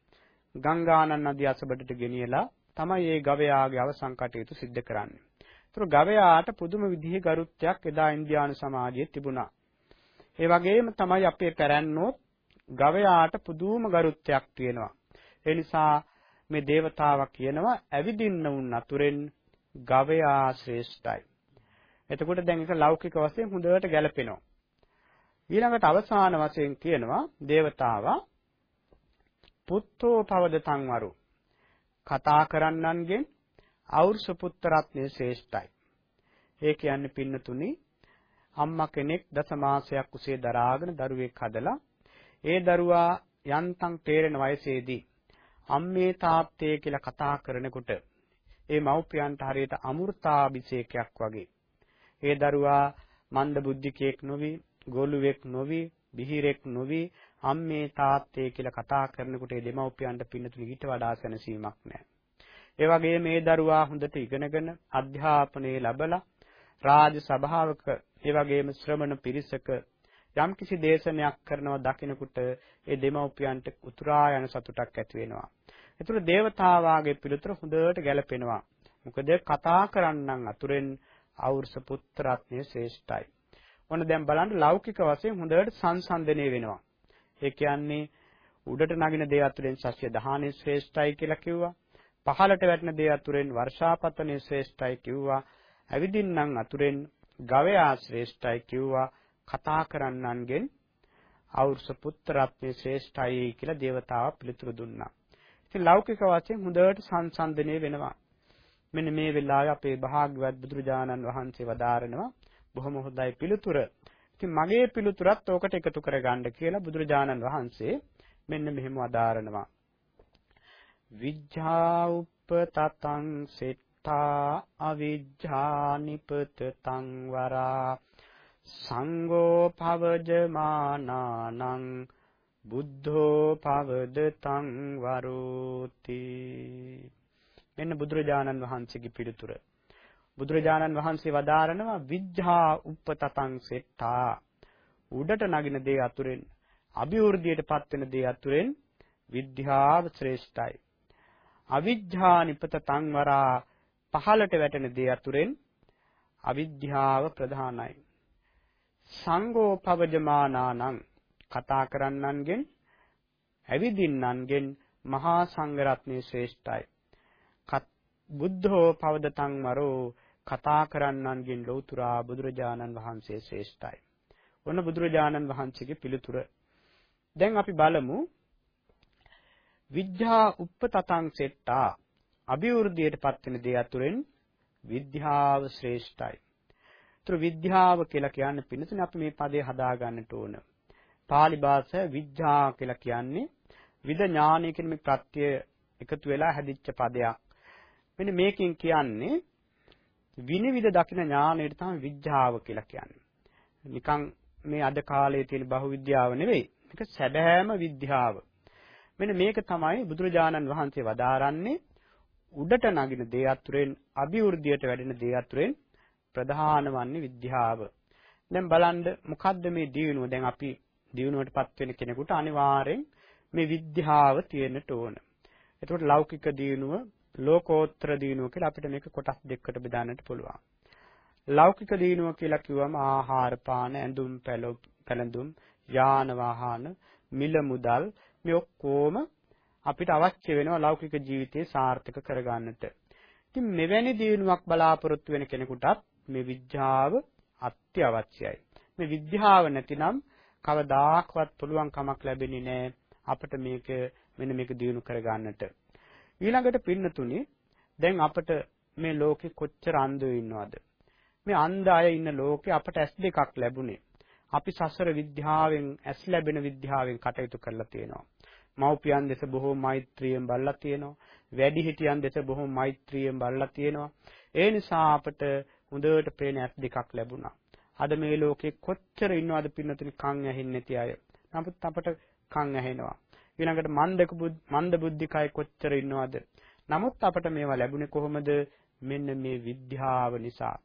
ගංගානන් නදිය අසබඩට ගෙනියලා තමයි මේ ගවයාගේ අවසන් කටයුතු සිද්ධ කරන්නේ. ඒතර ගවයාට පුදුම විදිහේ ගරුත්වයක් එදා ඉන්දියානු සමාජයේ තිබුණා. ඒ වගේම තමයි අපේ පැරැන්නොත් ගවයාට පුදුම ගරුත්වයක් තියෙනවා. ඒ නිසා මේ దేవතාවා කියනවා ඇවිදින්න උන් අතුරෙන් ගවයා ශ්‍රේෂ්ඨයි. එතකොට දැන් ඒක ලෞකික වශයෙන් හොඳට ගැලපෙනවා. ඊළඟට අවසාන වශයෙන් කියනවා దేవතාවා පුත්තෝ පවද සංවරු කතා කරන්නන්ගෙන් අවුරුස පුත්‍රත්වයේ ශ්‍රේෂ්ඨයි. ඒ කියන්නේ පින්නතුනි අම්මා කෙනෙක් දසමාසයක් කුසේ දරාගෙන දරුවෙක් හදලා ඒ දරුවා යන්තම් තේරෙන වයසේදී අම්මේ තාත්තේ කියලා කතා කරනකොට ඒ මව්පියන්ට හරියට අමෘතාභිෂේකයක් වගේ ඒ දරුවා මන්ද බුද්ධිකයෙක් නොවි ගොළුෙක් නොවි, බිහිරෙක් නොවි, අම්මේ තාත්තේ කියලා කතා කරනකොට ඒ දෙමව්පියන්ට පින්නතුළු ඊට වඩා සැනසීමක් නැහැ. ඒ වගේම මේ දරුවා හොඳට ඉගෙනගෙන අධ්‍යාපනය ලැබලා රාජ සභාවක ඒ වගේම ශ්‍රමණ පිරිසක යම්කිසි දේශනයක් කරනවා දකිනකොට ඒ දෙමව්පියන්ට උතුරා යන සතුටක් ඇති වෙනවා. ඒතර දේවතාවාගේ පිළිතුර හොඳට ගැලපෙනවා. මොකද කතා කරන්නන් අතුරෙන් අවුරුස පුත්‍රත්වයේ ශ්‍රේෂ්ඨයි. ඔන්න දැන් බලන්න ලෞකික වශයෙන් හොඳට සංසන්දනය වෙනවා. ඒ කියන්නේ උඩට නගින දේ අතුරෙන් ශස්‍ය දහානේ ශ්‍රේෂ්ඨයි කියලා කිව්වා. පහළට වැටෙන දේ අතුරෙන් වර්ෂාපතනේ ශ්‍රේෂ්ඨයි කිව්වා. ඇවිදින්නම් අතුරෙන් ගවයා ශ්‍රේෂ්ඨයි කිව්වා. කතා කරන්නන්ගෙන් අවුරුස පුත්‍රත්වයේ ශ්‍රේෂ්ඨයි කියලා දේවතාවා පිළිතුරු දුන්නා. ඉතින් ලෞකික වශයෙන් හොඳට සංසන්දනය වෙනවා. මෙන්න මේ වෙලාවේ අපේ භාග්‍යවත් බුදුරජාණන් වහන්සේ වදාරනවා බොහොම හොඳයි පිළිතුර. ඉතින් මගේ පිළිතුරත් ඕකට එකතු කරගන්න කියලා බුදුරජාණන් වහන්සේ මෙන්න මෙහෙම වදාරනවා. විජ්ජා උපතතං සෙට්ඨා අවිජ්ජා නිපතතං වරා සංඝෝ පවජමානානං බුද්ධෝ පවදතං වරෝති මෙන්න බුදුරජාණන් වහන්සේගේ පිළිතුර බුදුරජාණන් වහන්සේ වදාරනවා විඥා උප්පතතං සෙට්ටා. උඩට නගින දේ අතුරෙන් අභිවෘද්ධියටපත් වෙන දේ අතුරෙන් විද්‍යාව ශ්‍රේෂ්ඨයි. අවිඥා නිපතතං වරා පහළට වැටෙන දේ අතුරෙන් අවිද්‍යාව ප්‍රධානයි. සංඝෝ පවජමානානං කතා කරන්නන්ගෙන් ඇවිදින්නන්ගෙන් මහා සංඝ රත්නයේ ශ්‍රේෂ්ඨයි බුද්ධෝ පවදතං මරෝ කතා කරන්නන්ගෙන් ලෞතුරා බුදුරජාණන් වහන්සේ ශ්‍රේෂ්ඨයි. ඔන්න බුදුරජාණන් වහන්සේගේ පිළිතුර. දැන් අපි බලමු විද්‍යා උප්පතතං සෙට්ටා අභිවෘද්ධියට පත්වෙන දේ අතුරෙන් විද්‍යාව ශ්‍රේෂ්ඨයි. ඒතර විද්‍යාව කියලා කියන්නේ පින්නතුනේ අපි මේ පදේ හදා ගන්නට ඕන. pāli භාෂාව විද්‍යා කියලා කියන්නේ විද ඥානය කියන මේ ප්‍රත්‍ය එකතු වෙලා හැදිච්ච පදයක්. මෙන්න මේකෙන් කියන්නේ විනිවිද දකින ඥානයට තමයි විඥාව කියලා කියන්නේ. නිකන් මේ අද කාලේ තියෙන බහුවිද්‍යාව නෙවෙයි. මේක සැබෑම විද්‍යාව. මෙන්න මේක තමයි බුදුරජාණන් වහන්සේ වදාරන්නේ උඩට නගින දේ අතුරෙන් අභිවෘද්ධියට වැඩෙන දේ අතුරෙන් ප්‍රධාන වන්නේ විද්‍යාව. දැන් බලන්න මොකද්ද මේ දියුණුව? දැන් අපි දියුණුවටපත් වෙන කෙනෙකුට අනිවාර්යෙන් මේ විද්‍යාව තියෙන්නට ඕන. එතකොට ලෞකික දියුණුව, ලෝකෝත්තර දියුණුව කියලා අපිට මේක කොටස් දෙකකට බෙදන්නට පුළුවන්. ලෞකික දියුණුව කියලා කිව්වම ආහාර පාන, ඇඳුම් පැළඳුම්, යාන වාහන, මිල මුදල් මේ ඔක්කොම අපිට අවශ්‍ය වෙනවා ලෞකික ජීවිතේ සාර්ථක කරගන්නට. ඉතින් මෙවැනි දියුණුවක් බලාපොරොත්තු වෙන කෙනෙකුටත් මේ විද්‍යාව අත්‍යවශ්‍යයි. මේ විද්‍යාව නැතිනම් කවදාකවත් පුළුවන් කමක් ලැබෙන්නේ නැහැ අපිට මේක මෙන්න මේක දියුණු කරගන්නට. ඊළඟට පින්නතුනි දැන් අපිට මේ ලෝකෙ කොච්චර අන්ධයෝ ඉන්නවද? මේ අන්ධ අය ඉන්න ලෝකේ අපට ඇස් දෙකක් ලැබුණේ. අපි සසර විද්‍යාවෙන් ඇස් ලැබෙන විද්‍යාවෙන් කටයුතු කරලා තියෙනවා. මව්පියන් දෙස බොහෝ මෛත්‍රියෙන් බලලා තියෙනවා. වැඩිහිටියන් දෙස බොහෝ මෛත්‍රියෙන් බලලා තියෙනවා. ඒ නිසා අපට හොඳට පේන ඇස් දෙකක් ලැබුණා. අද මේ ලෝකේ කොච්චර ඉන්නවද පින්නතුනි කන් ඇහෙන්නේ නැති අය. නමුත් අපට කන් ඇහෙනවා. ඊළඟට මන්දක මන්ද බුද්ධිකයි කොච්චර ඉන්නවද? නමුත් අපට මේවා ලැබුණේ කොහොමද? මෙන්න මේ විද්‍යාව නිසා.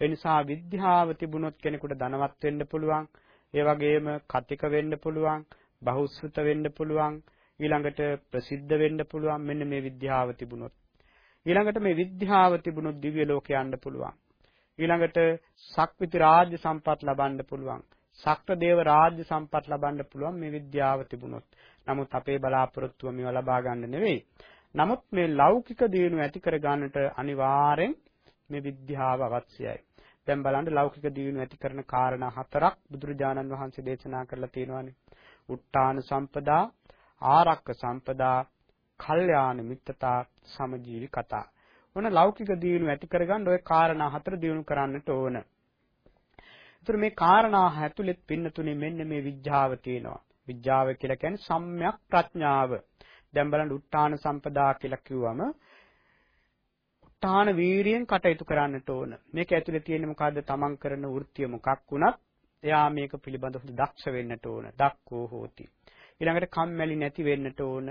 ඒ නිසා විද්‍යාව තිබුණොත් කෙනෙකුට ධනවත් වෙන්න පුළුවන්. ඒ වගේම කතික වෙන්න පුළුවන්, බහුශ්‍රත වෙන්න පුළුවන්, ඊළඟට ප්‍රසිද්ධ වෙන්න පුළුවන් මෙන්න මේ විද්‍යාව තිබුණොත්. ඊළඟට මේ විද්‍යාව තිබුණොත් දිව්‍ය ලෝකේ යන්න පුළුවන්. ඊළඟට සක්විති රාජ්‍ය සම්පත් ලබන්න පුළුවන්. සක්‍රදේව රාජ්‍ය සම්පත් ලබන්න පුළුවන් මේ විද්‍යාව තිබුණොත්. නමුත් අපේ බලාපොරොත්තුව මේවා ලබා ගන්න නෙවෙයි. නමුත් මේ ලෞකික දියුණුව ඇති කර ගන්නට අනිවාර්යෙන් මේ විද්‍යාව අවශ්‍යයි. දැන් බලන්න ලෞකික දියුණුව ඇති කරන කාරණා හතරක් බුදුරජාණන් වහන්සේ දේශනා කරලා තියෙනවානේ. උත්තාන සම්පදා, ආරක්ක සම්පදා, කල්යාණ මිත්‍රතා, සමජීවි කතා. ඔන්න ලෞකික දියුණුව ඇති කරගන්න ওই කාරණා හතර දියුණු කරන්නට ඕන. ඒතර මේ කාරණා ඇතුළෙත් පින්නතුනේ මෙන්න මේ විඥාව තියෙනවා. විඥාව කියලා කියන්නේ සම්‍යක් ප්‍රඥාව. දැන් බලන්න උත්තාන සම්පදා කියලා කිව්වම උත්තාන වීරියෙන් කටයුතු කරන්නට ඕන. මේක ඇතුලේ තියෙන්නේ මොකද්ද? තමන් කරන වෘත්තිය මොකක් වුණත් එයා මේක පිළිබඳව දක්ෂ වෙන්නට ඕන. දක්කෝ හෝති. ඊළඟට කම්මැලි නැති වෙන්නට ඕන.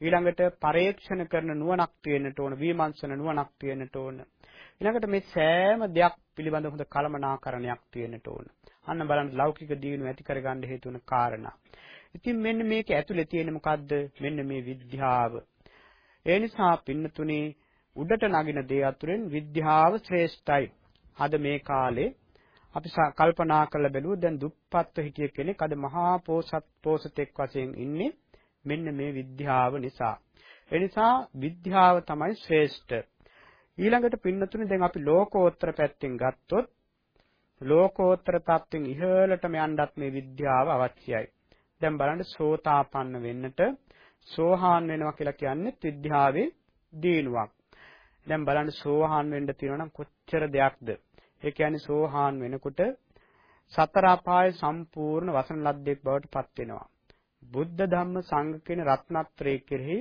ඊළඟට පරේක්ෂණ කරන නුවණක් තියෙන්නට ඕන. විමර්ශන නුවණක් තියෙන්නට ඕන. ඊළඟට මේ සෑම දෙයක් පිළිබඳව හොඳ කලමනාකරණයක් තියෙන්නට ඕන. අන්න බලන්න ලෞකික දියුණුව ඇති කරගන්න හේතු වෙන කාරණා. ඉතින් මෙන්න මේක ඇතුලේ තියෙන්නේ මොකද්ද? මෙන්න මේ විද්‍යාව. ඒ නිසා පින්නතුනේ උඩට නගින දේ අතුරෙන් විද්‍යාව ශ්‍රේෂ්ඨයි. අද මේ කාලේ අපි කල්පනා කරලා බැලුවොත් දැන් දුප්පත්ව හිටිය කෙනෙක් අද මහා පෝසත් පෝසතෙක් වශයෙන් ඉන්නේ මෙන්න මේ විද්‍යාව නිසා. ඒ නිසා විද්‍යාව තමයි ශ්‍රේෂ්ඨ. ඊළඟට පින්නතුනේ දැන් අපි ලෝකෝත්තර පැත්තෙන් ගත්තොත් ලෝකෝත්තර තත්ත්වෙන් ඉහළටම යන්නත් මේ විද්‍යාව අවශ්‍යයි. දැන් බලන්න සෝතාපන්න වෙන්නට සෝහාන් වෙනවා කියලා කියන්නේ විද්‍යාවේ දිනුවක්. දැන් බලන්න සෝහාන් වෙන්න තියෙනවා නම් කොච්චර දෙයක්ද? ඒ කියන්නේ සෝහාන් වෙනකොට සතර අපාය සම්පූර්ණ වසන ලද්දෙක් බවට පත් වෙනවා. බුද්ධ ධම්ම සංඝ කියන රත්නත්‍රය කෙරෙහි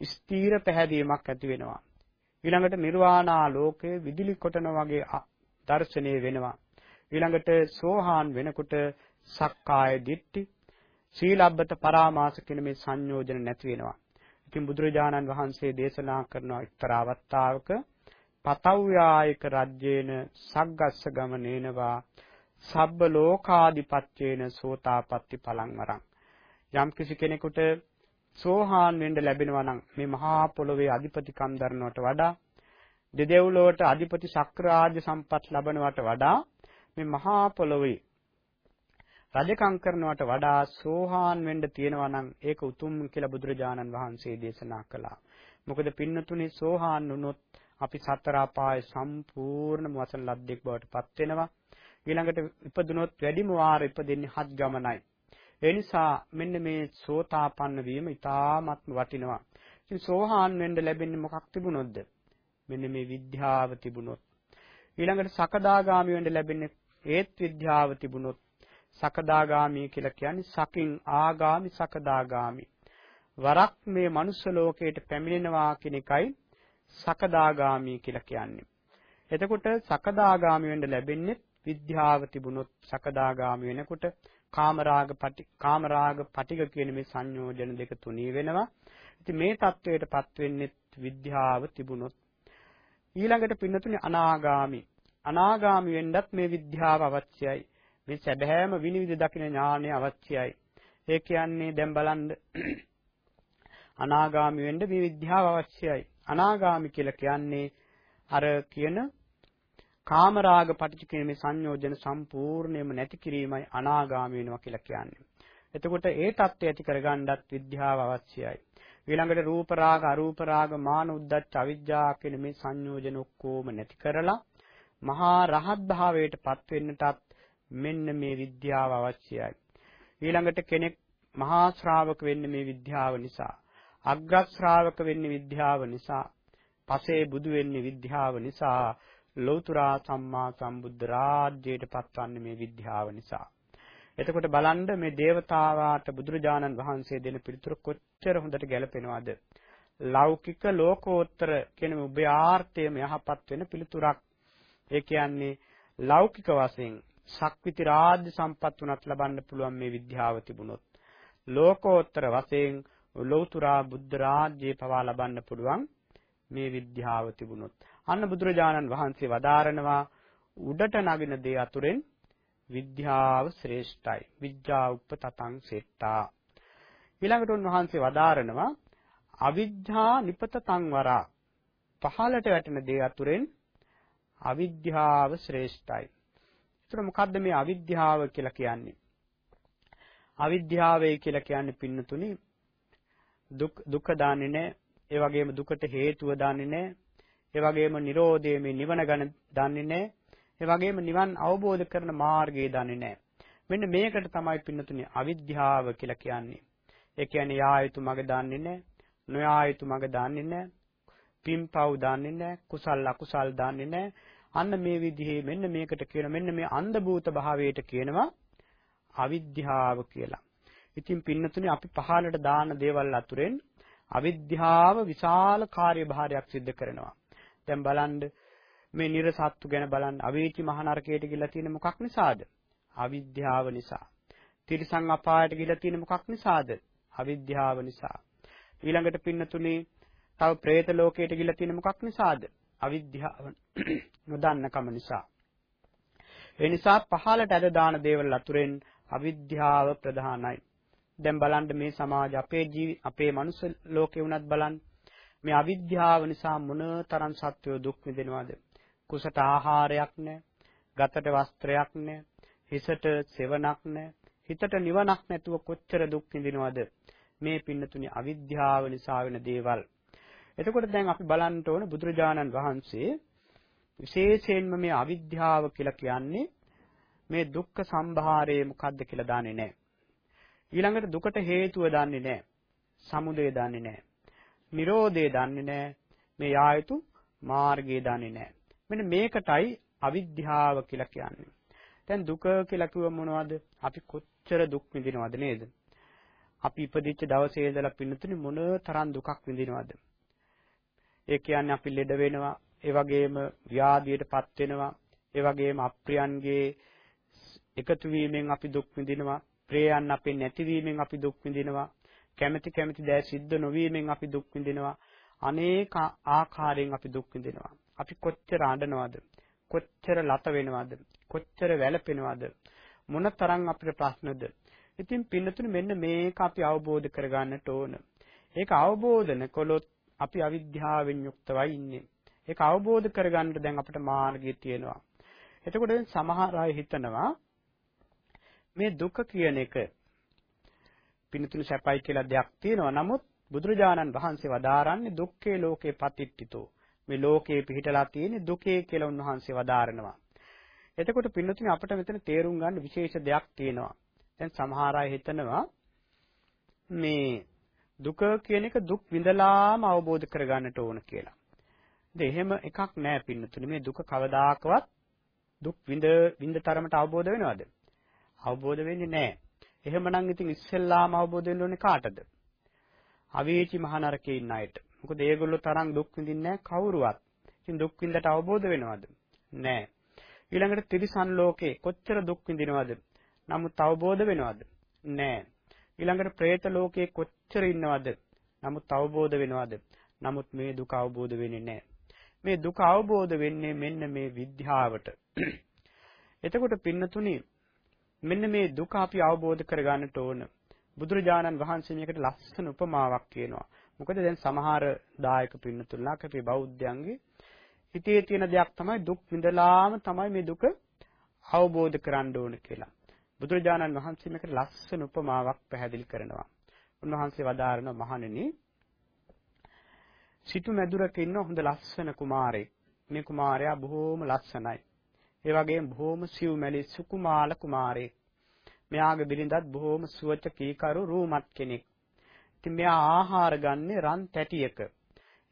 ස්ථීර පැහැදීමක් ඇති වෙනවා. ඊළඟට නිර්වාණා ලෝකයේ විදිලි කොටන වගේ දර්ශනය වෙනවා. ඊළඟට සෝහාන් වෙනකොට සක්කාය දිට්ඨි සීලබ්බත පරාමාස කියන මේ සංයෝජන නැති වෙනවා. ඉතින් බුදුරජාණන් වහන්සේ දේශනා කරන එක්තරා අවස්ථාවක පතව්‍යායක රජ්‍යේන සග්ගස්ස ගමනේනවා සබ්බ ලෝකාදිපත්‍යේන සෝතාපට්ටි පලං වරං යම් කිසි කෙනෙකුට සෝහාන් වෙන්න ලැබෙනවා නම් මේ මහා පොළොවේ අධිපතිකම් දරනවට වඩා දෙදෙව්ලොවට අධිපති ශක්‍රාජ්‍ය සම්පත් ලබනවට වඩා මේ මහා පොළොවේ රජකම් කරනවට වඩා සෝහාන් වෙන්න තියෙනවා නම් ඒක උතුම් කියලා බුදුරජාණන් වහන්සේ දේශනා කළා. මොකද පින්නතුනේ සෝහාන් වුණොත් අපි සතර අපායේ සම්පූර්ණ වසන ලද්දෙක් බවට පත් වෙනවා. ඊළඟට ඉපදුනොත් වැඩිම වාර ඉපදෙන්නේ හත් ගමනයි. ඒ නිසා මෙන්න මේ සෝතාපන්න වීම ඉතාමත්ම වටිනවා. ඉතින් සෝහාන් වෙන්න ලැබෙන්නේ මොකක් තිබුණොත්ද? මෙන්න මේ විද්‍යාව තිබුණොත්. ඊළඟට සකදාගාමි වෙන්න ලැබෙන්නේ ඒත් විද්‍යාව තිබුණොත්. සකදාගාමි කියලා කියන්නේ සකින් ආගාමි සකදාගාමි. වරක් මේ මනුස්ස ලෝකයට පැමිණෙනවා කියන එකයි සකදාගාමි කියලා කියන්නේ. එතකොට සකදාගාමි වෙන්න ලැබෙන්නේ විද්‍යාව තිබුණොත් සකදාගාමි වෙනකොට කාමරාග පටි කාමරාග පටික කියන මේ සංයෝජන දෙක තුනී වෙනවා. ඉතින් මේ தത്വයටපත් වෙන්නේ විද්‍යාව තිබුණොත්. ඊළඟට පින්නතුනේ අනාගාමි. අනාගාමි වෙන්නත් මේ විද්‍යාව අවශ්‍යයි. මේ සැබෑම විනිවිද දකින ඥානය අවශ්‍යයි. ඒ කියන්නේ දැන් බලන්න [clears throat] අනාගාමි වෙන්න මේ විද්‍යාව අවශ්‍යයි. අනාගාමි කියලා කියන්නේ අර කියන කාමරාග පටිච්ච කියන මේ සංයෝජන සම්පූර්ණයෙන්ම නැති කිරීමයි අනාගාමි වෙනවා කියලා කියන්නේ. එතකොට ඒ தත්ත්වය ඇති කරගන්නත් විද්‍යාව අවශ්‍යයි. ඊළඟට රූප රාග අරූප රාග මාන උද්දච්ච අවිජ්ජා කියන මේ සංයෝජන ඔක්කොම නැති කරලා මහා රහත් භාවයට පත් වෙන්නටත් මෙන්න මේ විද්‍යාව අවශ්‍යයි. ඊළඟට කෙනෙක් මහා ශ්‍රාවක වෙන්නේ මේ විද්‍යාව නිසා. අග්‍ර ශ්‍රාවක වෙන්නේ විද්‍යාව නිසා. පසේ බුදු වෙන්නේ විද්‍යාව නිසා. ලෞතුරා සම්මා සම්බුද්ධ රාජ්‍යයට පත්වන්නේ මේ විද්‍යාව නිසා. එතකොට බලන්න මේ దేవතාවාට බුදුරජාණන් වහන්සේ දෙන පිළිතුර කොච්චර හොඳට ගැලපෙනවද? ලෞකික ලෝකෝත්තර කියන උභයාර්ථයම යහපත් වෙන පිළිතුරක්. ඒ කියන්නේ ලෞකික වශයෙන් ශක්විති රාජ්‍ය සම්පත් උනත් ලබන්න පුළුවන් මේ විද්‍යාව තිබුණොත් ලෝකෝත්තර වශයෙන් ලෞතුරා බුද්ධ රාජ්‍යය පවා ලබන්න පුළුවන් මේ විද්‍යාව තිබුණොත් අන්න බුදුරජාණන් වහන්සේ වදාරනවා උඩට නගින දේ අතුරෙන් විද්‍යාව ශ්‍රේෂ්ඨයි. විද්‍යා උපතතං සෙට්ටා. ඊළඟට උන්වහන්සේ වදාරනවා අවිද්‍යා නිපතතං වරා පහළට වැටෙන දේ අතුරෙන් අවිද්‍යාව ශ්‍රේෂ්ඨයි. ඒතර මොකද්ද මේ අවිද්‍යාව කියලා කියන්නේ? අවිද්‍යාවයි කියලා කියන්නේ පින්නතුනි දුක් දුක දන්නේ නැහැ. ඒ වගේම දුකට හේතුව දන්නේ නැහැ. ඒ වගේම Nirodhe මේ නිවන ගැන දන්නේ නැහැ. ඒ වගේම නිවන් අවබෝධ කරන මාර්ගය දන්නේ නැහැ. මෙන්න මේකට තමයි පින්නතුනි අවිද්‍යාව කියලා කියන්නේ. ඒ කියන්නේ යා යුතු මඟ දන්නේ නැහැ. නොයා යුතු මඟ දන්නේ නැහැ. පින්පව් දන්නේ නැහැ. කුසල් අකුසල් දන්නේ නැහැ. අන්න මේ විදිහේ මෙන්න මේකට කියන මෙන්න මේ අන්ධ භූත භාවයට කියනවා අවිද්‍යාව කියලා. ඉතින් පින්නතුනි අපි පහලට දාන දේවල් අතුරෙන් අවිද්‍යාව විශාල කාර්යභාරයක් සිද්ධ කරනවා. දැන් බලන්න මේ නිර්සත්තු ගැන බලන්න අවීචි මහ නරකයට ගිහිල්ලා තියෙන මොකක් නිසාද? අවිද්‍යාව නිසා. තිරිසන් අපායට ගිහිල්ලා තියෙන මොකක් නිසාද? අවිද්‍යාව නිසා. ඊළඟට පින්නතුනේ තව പ്രേත ලෝකයට ගිහිල්ලා තියෙන මොකක් නිසාද? අවිද්‍යාව [clears throat] නොදන්නකම නිසා. ඒ නිසා පහළට ඇද දාන දේවල් අතුරෙන් අවිද්‍යාව ප්‍රධානයි. දැන් බලන්න මේ සමාජ අපේ ජීවි අපේ මනුස්ස ලෝකේ වුණත් බලන්න මේ අවිද්‍යාව නිසා මොන තරම් සත්වෝ දුක් විඳිනවද? කුසට ආහාරයක් නැහැ, ගතට වස්ත්‍රයක් නැහැ, හිසට සෙවණක් නැහැ, හිතට නිවනක් නැතුව කොච්චර දුක් විඳිනවද? මේ පින්නතුනි අවිද්‍යාව නිසා වෙන දේවල්. එතකොට දැන් අපි බලන්න ඕන බුදුරජාණන් වහන්සේ විශේෂයෙන්ම මේ අවිද්‍යාව කියලා කියන්නේ මේ දුක්ඛ සම්භාරය මොකද්ද කියලා දන්නේ නැහැ. ඊළඟට දුකට හේතුව දන්නේ නැහැ. සමුදය දන්නේ නැහැ. Nirodhe දන්නේ නැහැ. මේ යායුතු මාර්ගය දන්නේ නැහැ. මෙන්න මේකටයි අවිද්‍යාව කියලා කියන්නේ. දැන් දුක කියලා කිව්ව මොනවද? අපි කොච්චර දුක් විඳිනවද නේද? අපි ඉපදිච්ච දවසේ ඉඳලා පින්නතුනි මොන තරම් දුකක් විඳිනවද? ඒ කියන්නේ අපි ලෙඩ වෙනවා, ඒ වගේම ව්‍යාධියටපත් වෙනවා, ඒ වගේම අප්‍රියන්ගේ එකතු වීමෙන් අපි දුක් විඳිනවා, ප්‍රේයන් අපේ නැතිවීමෙන් අපි දුක් විඳිනවා, කැමැති කැමැති දෑ සිද්ධ නොවීමෙන් අපි දුක් විඳිනවා, අනේක ආකාරයෙන් අපි දුක් විඳිනවා. අපි කොච්චර අඬනවද? කොච්චර ලත වෙනවද? කොච්චර වැළපෙනවද? මොනතරම් අපිට ප්‍රශ්නද? ඉතින් පින්නතුනේ මෙන්න මේක අපි අවබෝධ කරගන්නට ඕන. ඒක අවබෝධ නොකළොත් අපි අවිද්‍යාවෙන් යුක්තවයි ඉන්නේ. ඒක අවබෝධ කරගන්න දැන් අපිට මාර්ගය තියෙනවා. එතකොට සමහර අය හිතනවා මේ දුක කියන එක පින්නතුණු සැපයි කියලා දෙයක් තියෙනවා. නමුත් බුදුරජාණන් වහන්සේ වදාරන්නේ දුක්ඛේ ලෝකේ පතිට්ඨිතෝ. මේ ලෝකේ පිහිටලා තියෙන දුකේ කියලා උන්වහන්සේ වදාරනවා. එතකොට පින්නතුනි අපිට මෙතන තේරුම් ගන්න විශේෂ දෙයක් තියෙනවා. දැන් සමහර අය හිතනවා මේ දුක කියන එක දුක් විඳලාම අවබෝධ කරගන්නට ඕන කියලා. ඉතින් එහෙම එකක් නෑ පින්නතුනි මේ දුක කවදාකවත් දුක් විඳ විඳ තරමට අවබෝධ වෙනවද? අවබෝධ වෙන්නේ නෑ. එහෙමනම් ඉතින් ඉස්සෙල්ලාම අවබෝධ වෙන්න ඕනේ කාටද? අවීචි මහ නරකේ ඉන්න අයට. මොකද ඒගොල්ලෝ තරම් දුක් විඳින්නේ නැහැ කවුරුවත්. ඉතින් දුක් විඳට අවබෝධ වෙනවද? නැහැ. ඊළඟට තිරිසන් ලෝකේ කොච්චර දුක් විඳිනවද? නමුත් අවබෝධ වෙනවද? නැහැ. ඊළඟට പ്രേත ලෝකේ කොච්චර ඉන්නවද? නමුත් අවබෝධ වෙනවද? නමුත් මේ දුක අවබෝධ වෙන්නේ නැහැ. මේ දුක අවබෝධ වෙන්නේ මෙන්න මේ විද්‍යාවට. එතකොට පින්නතුනි මෙන්න මේ දුක අපි අවබෝධ කරගන්නට ඕන. බුදුරජාණන් වහන්සේ මේකට ලස්සන උපමාවක් කියනවා. මොකද දැන් සමහර දායක පින්නතුල්ලා අපේ බෞද්ධයන්ගේ හිතේ තියෙන දෙයක් තමයි දුක් විඳලාම තමයි මේ දුක අවබෝධ කරන්න ඕන කියලා. බුදුරජාණන් වහන්සේ මේකට ලස්සන උපමාවක් පැහැදිලි කරනවා. උන්වහන්සේ වදාරන මහණෙනි සිටු මැදුරක ඉන්න හොඳ ලස්සන කුමාරයෙක්. මේ කුමාරයා බොහෝම ලස්සනයි. ඒ වගේම බොහෝම සිව්මැලි සුකුමාල කුමාරයෙක්. මෙයාගේ බිරිඳත් බොහෝම සුවච කීකරු රූමත් කෙනෙක්. ඉතින් මෙයා ආහාර ගන්නේ රන් තැටියක.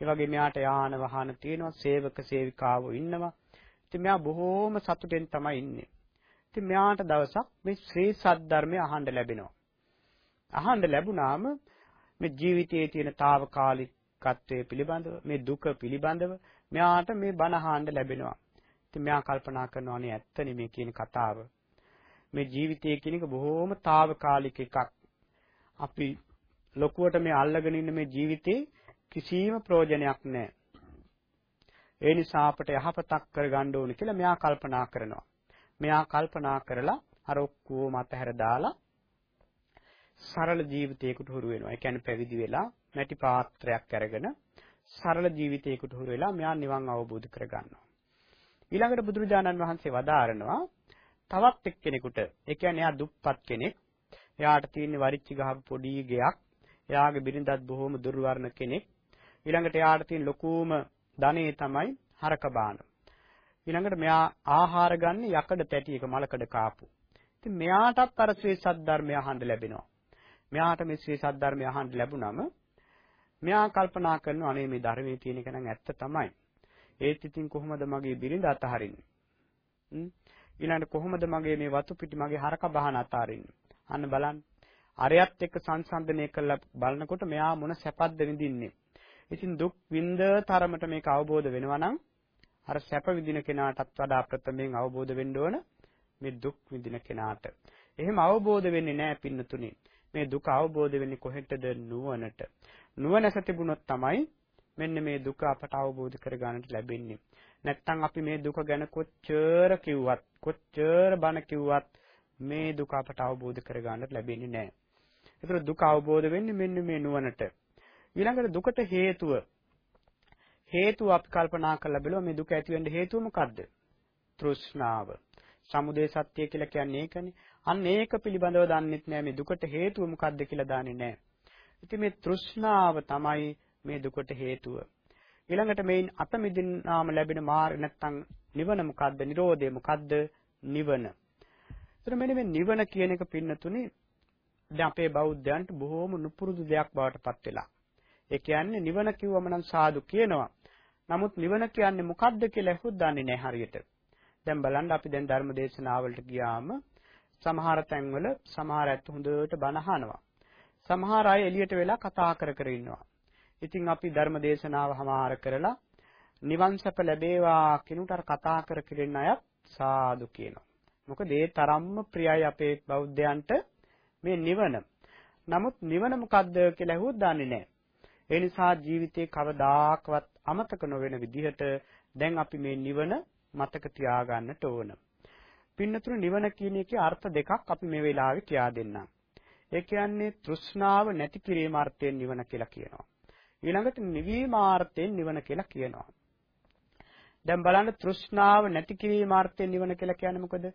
ඒ වගේ මෙයාට යාන වාහන තියෙනවා, සේවක සේවිකාවෝ ඉන්නවා. ඉතින් මෙයා බොහෝම සතුටෙන් තමයි ඉන්නේ. ඉතින් මෙයාට දවසක් මේ ශ්‍රී සද්ධර්මය අහන්න ලැබෙනවා. අහන්න ලැබුණාම මේ ජීවිතයේ තියෙන తాවකාලිකත්වයේ පිළිබඳව මේ දුක පිළිබඳව මෙයාට මේ බණ අහන්න ලැබෙනවා. ඉතින් මෙයා කල්පනා කරනවා නේ ඇත්තනේ මේ කියන කතාව. මේ ජීවිතය කියන එක බොහොම తాවකාලික එකක්. අපි ලොකුවට මේ අල්ලගෙන ඉන්න මේ ජීවිතේ කිසිම ප්‍රයෝජනයක් නැහැ. ඒ නිසා අපට යහපතක් කරගන්න ඕනේ කියලා මෙයා කල්පනා කරනවා. මෙයා කල්පනා කරලා අර ඔක්කොම අතහැර දාලා සරල ජීවිතයකට හුරු වෙනවා. ඒ කියන්නේ පැවිදි වෙලා මැටි පාත්‍රයක් අරගෙන සරල ජීවිතයකට හුරු වෙලා මෙයා නිවන් අවබෝධ කරගන්නවා. ඊළඟට බුදුරජාණන් වහන්සේ වදාරනවා තවත් එක්කෙනෙකුට ඒ කියන්නේ එයා දුප්පත් කෙනෙක්. එයාට තියෙන වරිච්චි ගහපු පොඩි ගෙයක්. එයාගේ බිරිඳත් බොහොම දුර්වර්ණ කෙනෙක්. ඊළඟට එයාට තියෙන ලොකුම ධනෙ තමයි හරක බාන. ඊළඟට මෙයා ආහාර ගන්න යකඩ තැටියක මලකඩ කාපු. ඉතින් මෙයාටත් අර ශ්‍රී සද්ධර්මය අහන්න ලැබෙනවා. මෙයාට මේ ශ්‍රී සද්ධර්මය අහන්න ලැබුණම මෙයා කල්පනා කරනවා අනේ මේ ධර්මයේ තියෙන එක නම් ඇත්ත තමයි. ඒත් ඉතින් කොහොමද මගේ බිරිඳ අතහරින්නේ? ඊළඟට කොහොමද මගේ මේ වතු පිටි මගේ හරක බහන අතාරින්නේ? අන්න බලන්න. අරයත් එක්ක සංසන්දනය කරලා බලනකොට මෙයා මොන සැපද්ද විඳින්නේ. ඉතින් දුක් විඳ තරමට මේක අවබෝධ වෙනවා නම් අර සැප විඳින කෙනාටත් වඩා ප්‍රථමයෙන් අවබෝධ වෙන්න ඕන මේ දුක් විඳින කෙනාට. එහෙම අවබෝධ වෙන්නේ නැහැ පින්නතුනි. මේ දුක අවබෝධ වෙන්නේ කොහෙටද නුවණට. නුවණැස තිබුණොත් තමයි මෙන්න මේ දුක අපට අවබෝධ කරගන්නට ලැබෙන්නේ. නැත්තම් අපි මේ දුක ගැන කොච්චර කිව්වත් කොච්චර බණ කිව්වත් මේ දුක අපට අවබෝධ කරගන්නට ලැබෙන්නේ නැහැ. ඒතර දුක අවබෝධ වෙන්නේ මෙන්න මේ නුවණට. ඊළඟට දුකට හේතුව හේතුව අපි කල්පනා කරලා බලුවා මේ දුක ඇති වෙන්න හේතුව මොකද්ද? තෘෂ්ණාව. සමුදය සත්‍ය කියලා කියන්නේ ඒකනේ. අන්න ඒක පිළිබඳව දන්නෙත් නෑ මේ දුකට හේතුව මොකද්ද කියලා දන්නේ නෑ. ඉතින් මේ තෘෂ්ණාව තමයි මේ දුකට හේතුව. ඊළඟට මේන් අත මිදින්නාම ලැබෙන මාර්ග නැත්තම් නිවන මොකද්ද? Nirodhe මොකද්ද? නිවන. ඒතර මෙන්න මේ නිවන කියන එක පින්නතුනේ දැන් අපේ බෞද්ධයන්ට බොහෝම නුපුරුදු දෙයක් බවට පත් වෙලා. ඒ කියන්නේ නිවන කිව්වම නම් සාදු කියනවා. නමුත් නිවන කියන්නේ මොකද්ද කියලා ඇහුත් දන්නේ නැහැ හරියට. දැන් බලන්න අපි දැන් ධර්ම දේශනාවලට ගියාම සමහර තැන්වල සමහර ඇත්ත හොඳට බණ අහනවා. සමහර අය එළියට වෙලා කතා කර කර ඉන්නවා. ඉතින් අපි ධර්ම දේශනාව හමාර කරලා නිවන් සැප ලැබේවා කිනුට අර කතා කර කිරින්න අයත් සාදු කියනවා. මොකද ඒ තරම්ම ප්‍රියයි අපේ බෞද්ධයන්ට මේ නිවන. නමුත් නිවන මොකද්ද කියලා ඇහුවොත් දන්නේ නැහැ. ඒ නිසා ජීවිතේ කවදාකවත් අමතක නොවන විදිහට දැන් අපි මේ නිවන මතක තියාගන්නට ඕන. පින්නතුරු නිවන කියන එකේ අර්ථ දෙකක් අපි මේ වෙලාවේ කියා දෙන්නම්. ඒ කියන්නේ තෘෂ්ණාව නැති කිරීම අර්ථයෙන් නිවන කියලා කියනවා. ඊළඟට නිවීමාර්ථයෙන් නිවන කියලා කියනවා. දැන් බලන්න තෘෂ්ණාව නැති කිරීමාර්ථයෙන් නිවන කියලා කියන්නේ මොකද?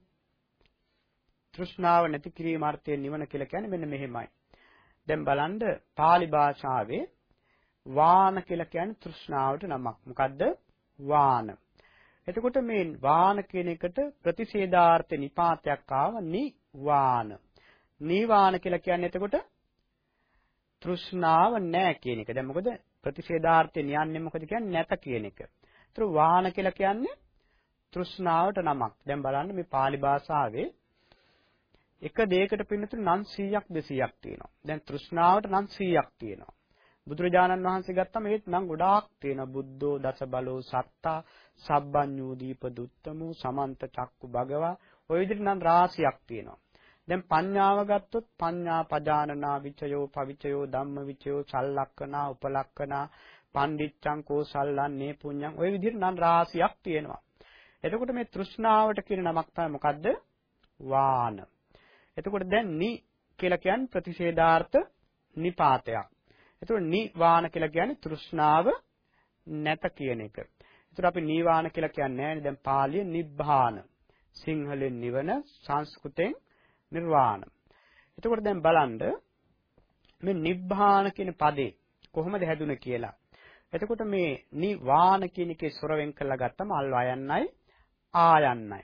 තෘෂ්ණාව නැති කිරීමාර්ථයෙන් නිවන කියලා කියන්නේ මෙන්න මෙහෙමයි. දැන් බලන්න pāli භාෂාවේ වාන කියලා කියන්නේ තෘෂ්ණාවට නමක්. මොකද්ද? වාන. එතකොට මේ වාන කියන එකට ප්‍රතිෂේධාර්ථ නිපාතයක් ආව නිවාන. නිවාන කියලා කියන්නේ එතකොට තෘෂ්ණාව නැහැ කියන එක. දැන් මොකද ප්‍රතිෂේධාර්ථයෙන් යන්නේ මොකද කියන්නේ නැත කියන එක. ඒතර වාහන කියලා කියන්නේ තෘෂ්ණාවට නමක්. දැන් බලන්න මේ pāli භාෂාවේ එක දෙයකට පින්නතුන නම් 100ක් 200ක් තියෙනවා. දැන් තෘෂ්ණාවට නම් 100ක් තියෙනවා. බුදුරජාණන් වහන්සේ ගත්තම ඒත් නම් ගොඩාක් තියෙනවා. බුද්ධෝ දස බලෝ සත්තා සබ්බඤ්ඤූ දීප දුත්තමෝ සමන්ත චක්කු භගවා ඔය විදිහට නම් රාශියක් තියෙනවා. දැන් පඤ්ඤාව ගත්තොත් පඤ්ඤා පජානනා විචයෝ පවිචයෝ ධම්ම විචයෝ සල්ලක්කනා උපලක්කනා පණ්ඩිච්චං කෝසල්ලන්නේ පුඤ්ඤං ওই විදිහට නම් රාශියක් තියෙනවා. එතකොට මේ තෘෂ්ණාවට කියන නමක් තමයි මොකද්ද? වාන. එතකොට දැන් නි කියලා කියන්නේ ප්‍රතිෂේධාර්ථ නිපාතයක්. එතකොට නිවාන කියලා කියන්නේ තෘෂ්ණාව නැත කියන එක. එතකොට අපි නීවාන කියලා කියන්නේ නැහැ දැන් පාලිය නිබ්බාන. සිංහලෙන් නිවන සංස්කෘතෙන් නිර්වාණ. එතකොට දැන් බලන්න මේ නිබ්බාන කියන පදේ කොහොමද හැදුනේ කියලා. එතකොට මේ නිවාන කියන එකේ ස්වර වෙන් කරලා ගත්තම අල් වයන්නයි ආයන්නයි.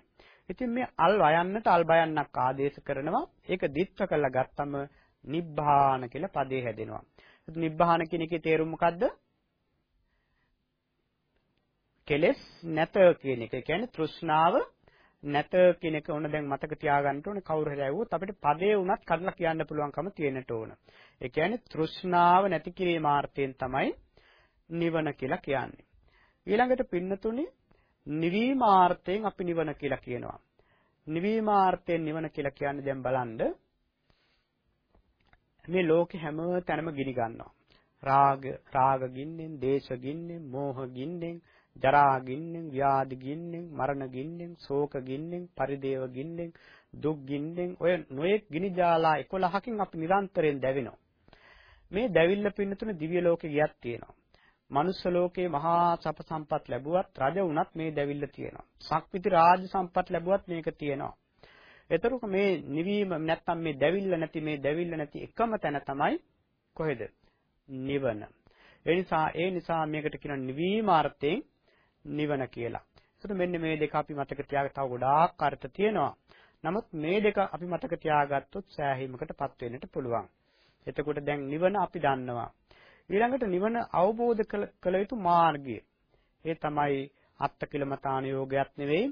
ඉතින් මේ අල් වයන්නට අල් බයන්නක් ආදේශ කරනවා. ඒක දිත්ත කරලා ගත්තම නිබ්බාන කියලා පදේ හැදෙනවා. නිබ්බාන කියන එකේ තේරුම මොකද්ද? කෙලෙස් නැත කියන එක. ඒ කියන්නේ තෘෂ්ණාව නැත කියන එක ඕන දැන් මතක තියාගන්න ඕනේ කවුරු හරි ඇහුවොත් අපිට පදේ වුණත් කඩලා කියන්න පුළුවන්කම තියෙන්නට ඕන. ඒ කියන්නේ තෘෂ්ණාව නැති කිරීමාර්ථයෙන් තමයි නිවන කියලා කියන්නේ. ඊළඟට පින්නතුනි නිවීමාර්ථයෙන් අපි නිවන කියලා කියනවා. නිවීමාර්ථයෙන් නිවන කියලා කියන්නේ දැන් බලන්න මේ ලෝකේ හැම තැනම ගිනි ගන්නවා. රාග රාග ගින්නෙන්, දේශ ගින්නෙන්, මෝහ ගින්නෙන්, ජරා ගින්නෙන්, ව්‍යාධි ගින්නෙන්, මරණ ගින්නෙන්, ශෝක ගින්නෙන්, පරිදේව ගින්නෙන්, දුක් ගින්නෙන් ඔය නොයෙක් ගිනි ජාලා 11කින් අපි නිරන්තරයෙන් දැවෙනවා. මේ දැවිල්ල පින්නතුන දිව්‍ය ලෝකේ ගියක් තියෙනවා. මනුස්ස ලෝකේ මහා සප සම්පත් ලැබුවත් රජ වුණත් මේ දැවිල්ල තියෙනවා. සක්විති රාජ සම්පත් ලැබුවත් මේක තියෙනවා. එතකොට මේ නිවීම නැත්තම් මේ දැවිල්ල නැති මේ දැවිල්ල නැති එකම තැන තමයි කොහෙද? නිවන. ඒ නිසා ඒ නිසා මේකට කියන නිවීමාර්ථයෙන් නිවන කියලා. ඒකට මෙන්න මේ දෙක අපි මතක තියාගන්න තව ගොඩාක් අර්ථ තියෙනවා. නමුත් මේ දෙක අපි මතක තියාගත්තොත් සෑහීමකටපත් වෙන්නට පුළුවන්. එතකොට දැන් නිවන අපි දන්නවා. ඊළඟට නිවන අවබෝධ කළ යුතු මාර්ගය. ඒ තමයි අත්තකිලමතාන යෝගයක් නෙවෙයි,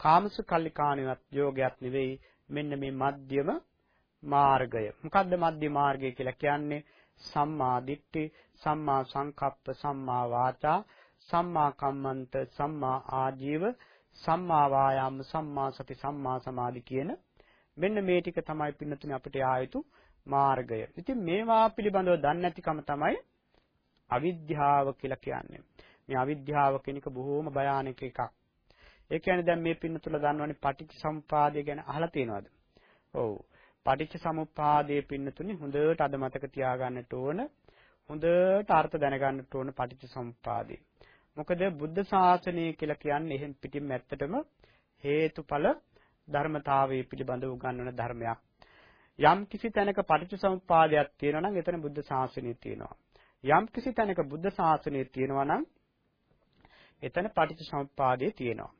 කාමසු කල්ලිකාණියත් යෝගයක් නෙවෙයි, මෙන්න මේ මධ්‍යම මාර්ගය. මොකද්ද මධ්‍ය මාර්ගය කියලා කියන්නේ? සම්මා දිට්ඨි, සම්මා සංකප්ප, සම්මා වාචා, සම්මා කම්මන්ත, සම්මා ආජීව, සම්මා වායාම, සම්මා සති, සම්මා සමාධි කියන මෙන්න මේ ටික තමයි පින්නතුනේ අපිට ආයතු මාර්ගය. ඉතින් මේවා පිළිබඳව දන්නේ නැතිකම තමයි අවිද්‍යාව කියලා කියන්නේ. මේ අවිද්‍යාව කියන එක බොහොම භයානක එකක්. ඒ කියන්නේ දැන් මේ පින්නතුල දන්නවනේ පටිච්ච සමුපාදය ගැන අහලා තියෙනවද? ඔව්. පටිච්ච සමුප්පාදයේ පින්නතුනේ හොඳට අද මතක තියාගන්නට ඕන. හොඳට අර්ථ දැනගන්නට ඕන පටිච්ච සමුප්පාදේ. මොකද බුද්ධ ශාසනය කියලා කියන්නේ එහෙන් පිටින්ම ඇත්තටම හේතුඵල ධර්මතාවයේ පිළිබඳව උගන්වන ධර්මයක්. යම් කිසි තැනක පටිච්චසමුප්පාදයක් තියෙනවා නම් එතන බුද්ධ ශාසනය තියෙනවා. යම් කිසි තැනක බුද්ධ ශාසනය තියෙනවා නම් එතන පටිච්චසමුප්පාදය තියෙනවා.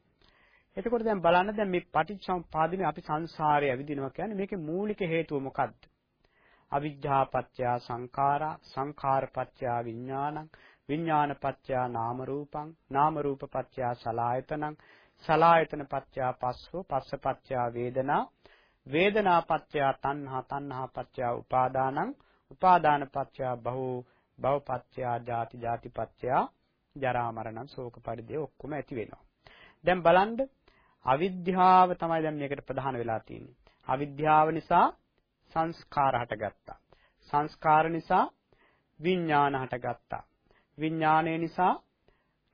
එතකොට දැන් බලන්න දැන් මේ පටිච්චසමුප්පාදිනේ අපි සංසාරේ ඇවිදිනවා කියන්නේ මේකේ මූලික හේතුව මොකද්ද? අවිජ්ජා පත්‍ය සංඛාරා සංඛාර පත්‍ය විඥානං විඥාන පත්‍ය නාම රූපං නාම රූප පත්‍ය සලායතනං සලායතන පත්‍ය පස්සෝ පස්ස පත්‍ය වේදනා වේදනා පත්‍ය තණ්හා තණ්හා පත්‍ය උපාදානං උපාදාන පත්‍ය බහූ භව පත්‍ය ජාති ජාති පත්‍ය ජරා මරණ ශෝක පරිදේ ඔක්කොම ඇති වෙනවා. දැන් බලන්න අවිද්‍යාව තමයි දැන් මේකට ප්‍රධාන වෙලා තියෙන්නේ. අවිද්‍යාව නිසා සංස්කාර හටගත්තා. සංස්කාර නිසා විඥාන හටගත්තා. විඥානය නිසා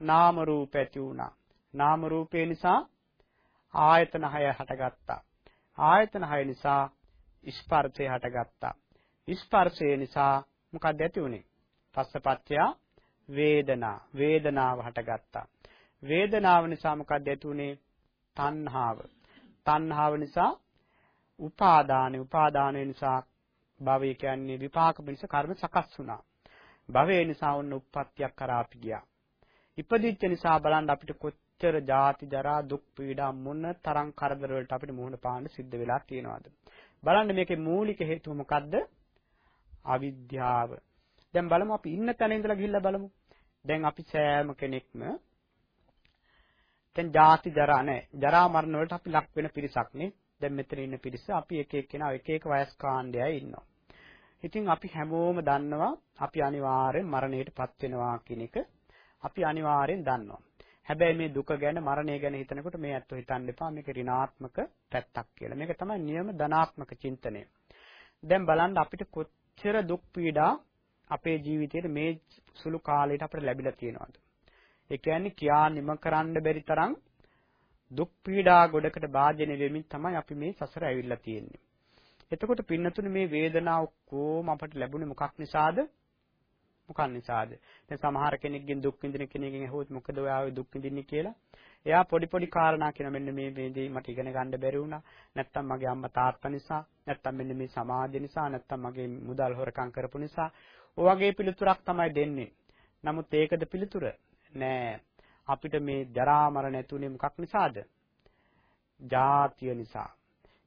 නාම රූප ඇති වුණා. නාම රූපේ නිසා ආයතන හය හටගත්තා. ආයතන හය නිසා ස්පර්ශය හටගත්තා. ස්පර්ශය නිසා මොකක්ද ඇති වුනේ? පස්සපත්‍ය වේදනා. වේදනාව හටගත්තා. වේදනාව නිසා මොකක්ද ඇති වුනේ? තණ්හාව. තණ්හාව නිසා උපාදානෙ. උපාදානය නිසා භවය කියන්නේ විපාක පිණිස කර්ම සකස් වුණා. භවය නිසා ඔන්න උප්පත්තියක් කරා අපි ගියා. ඉපදිච්ච නිසා බලන්න අපිට කොච්චර ජාති ජරා දුක් පීඩා මොන තරම් කරදර වලට අපිට මුහුණ පාන්න සිද්ධ වෙලා තියෙනවද? බලන්න මේකේ මූලික හේතුව මොකද්ද? අවිද්‍යාව. දැන් බලමු අපි ඉන්න තැන ඉඳලා ගිහිල්ලා බලමු. දැන් අපි සෑම කෙනෙක්ම දැන් ජාති ජරා නැහැ. ජරා මරණ වලට අපි ලක් වෙන පිරිසක් නේ. දැන් මෙතන ඉන්න පිරිස අපි එක එක්කෙනා එක එක වයස් කාණ්ඩයයි ඉන්නවා. ඉතින් අපි හැමෝම දන්නවා අපි අනිවාර්යෙන් මරණයටපත් වෙනවා කියන එක අපි අනිවාර්යෙන් දන්නවා. හැබැයි මේ දුක ගැන මරණය ගැන හිතනකොට මේ ඇත්තෝ හිතන්න එපා මේක ඍණාත්මක පැත්තක් කියලා. මේක තමයි නියම ධනාත්මක චින්තනය. දැන් බලන්න අපිට කොච්චර දුක් පීඩා අපේ ජීවිතේට මේ සුළු කාලයට අපිට ලැබිලා තියෙනවද? ඒ කියන්නේ කියා නිම කරන්න බැරි තරම් දුක් පීඩා ගොඩකට භාජනය වෙමින් තමයි අපි මේ සසර ඇවිල්ලා තියෙන්නේ. එතකොට පින්නතුනේ මේ වේදනාව කොහොම අපට ලැබුණේ මොකක් නිසාද? මොකක් නිසාද? දැන් සමහර කෙනෙක්ගෙන් දුක් විඳින කෙනෙක්ගෙන් අහුවොත් මොකද ඔයා දුක් විඳින්නේ කියලා? එයා පොඩි පොඩි කාරණා කියන මෙන්න මේ මේ දේ මට ඉගෙන ගන්න බැරි වුණා. නැත්තම් මගේ අම්මා තාත්තා නිසා, නැත්තම් මෙන්න මේ සමාජය නිසා, නැත්තම් මගේ මුදල් හොරකම් කරපු නිසා. ඔය වගේ පිළිතුරක් තමයි දෙන්නේ. නමුත් ඒකද පිළිතුර? නෑ. අපිට මේ ජරා මරණ ඇතුනේ මොකක් නිසාද? ජාතිය නිසා.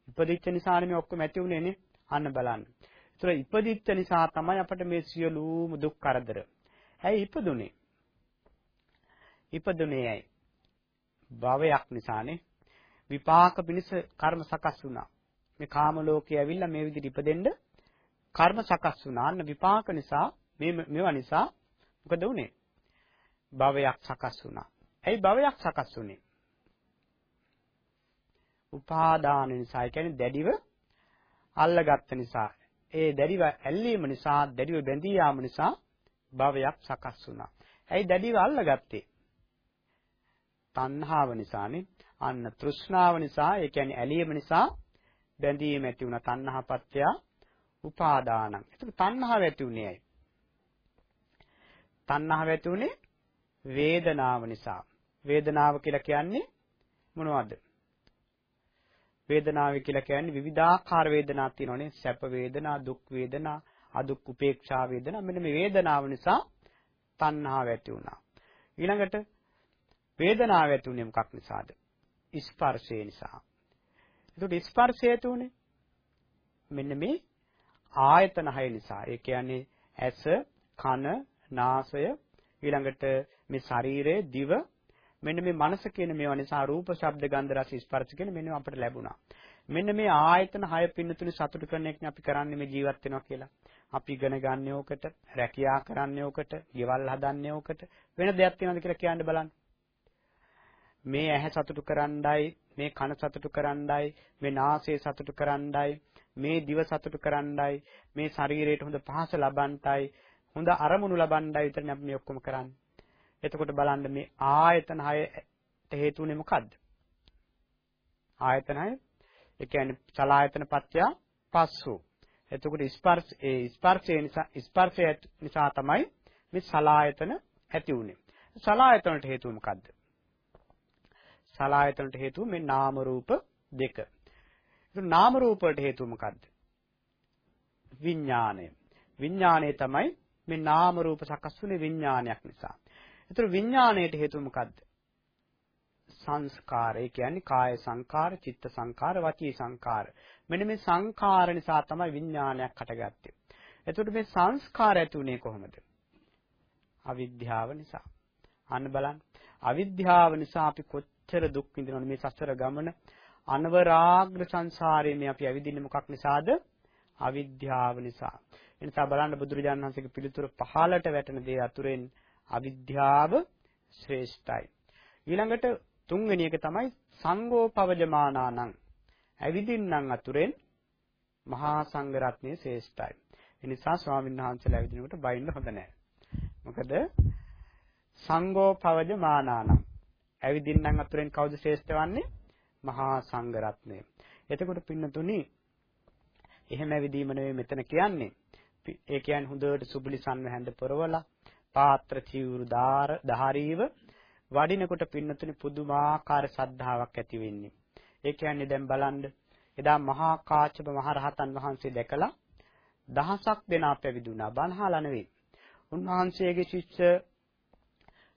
ඉපදිච්ච නිසානේ මේ ඔක්කොම ඇති උනේ නේ. අන්න බලන්න. ඒතර ඉපදිච්ච නිසා තමයි අපිට මේ සියලුම දුක් කරදර. ඇයි ඉපදුනේ? ඉපදුනේ ඇයි? භවයක් නිසානේ. විපාක පිණිස කර්ම සකස් වුණා. මේ කාම ලෝකයේ ඇවිල්ලා මේ විදිහට ඉපදෙන්න කර්ම සකස් වුණා. අන්න විපාක නිසා මේ මේවා නිසා මොකද වුනේ? භවයක් සකස් වුණා. ඇයි භවයක් සකස් වුනේ? උපාදාන නිසා. ඒ කියන්නේ දැඩිව අල්ලගත්ත නිසා. ඒ දැඩිව ඇල්ලීම නිසා, දැඩිව බැඳී යාම නිසා භවයක් සකස් වුණා. ඇයි දැඩිව අල්ලගත්තේ? තණ්හාව නිසානේ. අන්න තෘෂ්ණාව නිසා, ඒ කියන්නේ ඇලීම නිසා බැඳීම ඇති වුණා. තණ්හාපත්‍ය උපාදානං. ඒක තණ්හාව ඇති උනේ ඇයි? තණ්හාව ඇති උනේ වේදනාව නිසා. වේදනාව කියලා කියන්නේ මොනවද? වේදනාව කියලා කියන්නේ විවිධාකාර වේදනා තියෙනවානේ. සැප වේදනා, දුක් වේදනා, අදුක් උපේක්ෂා වේදනා. මෙන්න මේ වේදනාව නිසා තණ්හාව ඇති වුණා. ඊළඟට වේදනාව ඇති උනේ මොකක් නිසාද? ස්පර්ශය නිසා. ඒකට ස්පර්ශය ඇති උනේ මෙන්න මේ ආයතන හය නිසා. ඒ කියන්නේ ඇස, කන, නාසය, ඊළඟට මේ ශරීරය, දිව, මෙන්න මේ මනස කියන මේවා නිසා රූප, ශබ්ද, ගන්ධ, රස, ස්පර්ශ කියන මෙන්න අපිට ලැබුණා. මෙන්න මේ ආයතන හය පින්නතුනි සතුට කරන එක අපි කරන්නේ මේ ජීවත් වෙනවා කියලා. අපි ඉගෙන ගන්න ඕකට, රැකියා කරන්න ඕකට, ගෙවල් හදන්න ඕකට වෙන දෙයක් තියෙනවද කියලා කියන්න බලන්න. මේ ඇහැ සතුටු කරන්නයි, මේ කන සතුටු කරන්නයි, මේ නාසය සතුටු කරන්නයි, මේ දිව සතුටු කරන්නයි, මේ ශරීරයට හොඳ පහස ලබන්නයි, හොඳ අරමුණු ලබන්නයි විතරනේ අපි මේ ඔක්කොම කරන්නේ. එතකොට බලන්න මේ ආයතන හයට හේතුනේ මොකද්ද? ආයතන හය ඒ කියන්නේ සලායතන පත්‍ය පස්සු. එතකොට ස්පර්ශ ඒ ස්පර්ශය නිසා ස්පර්ශය නිසා තමයි මේ සලායතන ඇති උනේ. සලායතනට හේතුව මොකද්ද? සලායතනට හේතුව මේ නාම රූප දෙක. ඒක නාම රූප වලට හේතුව මොකද්ද? විඥාණය. විඥාණය තමයි මේ නාම රූප සකස් වුනේ විඥානයක් නිසා. ඒතර විඥාණයට හේතුව මොකද්ද? සංස්කාර. ඒ කියන්නේ කාය සංකාර, චිත්ත සංකාර, වචී සංකාර. මෙන්න මේ සංකාර නිසා තමයි විඥානයක් හටගත්තේ. එතකොට මේ සංස්කාර ඇති උනේ කොහොමද? අවිද්‍යාව නිසා. අන්න බලන්න. අවිද්‍යාව නිසා අපි කොච්චර දුක් විඳිනවද මේ සසර ගමන අනවරාග්‍ර සංසාරයේ මේ අපි ඇවිදින්නේ මොකක් නිසාද? අවිද්‍යාව නිසා. ඒ නිසා බලන්න බුදුරජාණන් වහන්සේගේ පිළිතුර පහලට වැටෙන දේ අතුරෙන් අවිද්‍යාව ශ්‍රේෂ්ඨයි. ඊළඟට තුන්වෙනි එක තමයි සංඝෝපවජමානානං. ඇවිදින්නම් අතුරෙන් මහා සංඝ රත්නයේ ශ්‍රේෂ්ඨයි. ඒ නිසා ස්වාමීන් වහන්සේලා ඇවිදිනකොට බයින්න හොඳ නැහැ. මොකද සංඝෝපවජමානානං. ඇවිදින්නම් අතුරෙන් කවුද ශ්‍රේෂ්ඨ වන්නේ? මහා සංඝ රත්නය. එතකොට පින්නතුනි එහෙම ඇවිදීම නෙවෙයි මෙතන කියන්නේ. ඒ කියන්නේ හොඳට සුබලි සම්වැහැඳ පොරවලා පාත්‍ර චීවුරු ධාරීව වඩිනකොට පින්නතුනි පුදුමාකාර සද්ධාාවක් ඇති වෙන්නේ. ඒ කියන්නේ දැන් බලන්න එදා මහා කාශ්‍යප මහරහතන් වහන්සේ දැකලා දහසක් දෙනා පැවිදුණා. බණහලා නෙවෙයි. උන්වහන්සේගේ ශිෂ්‍ය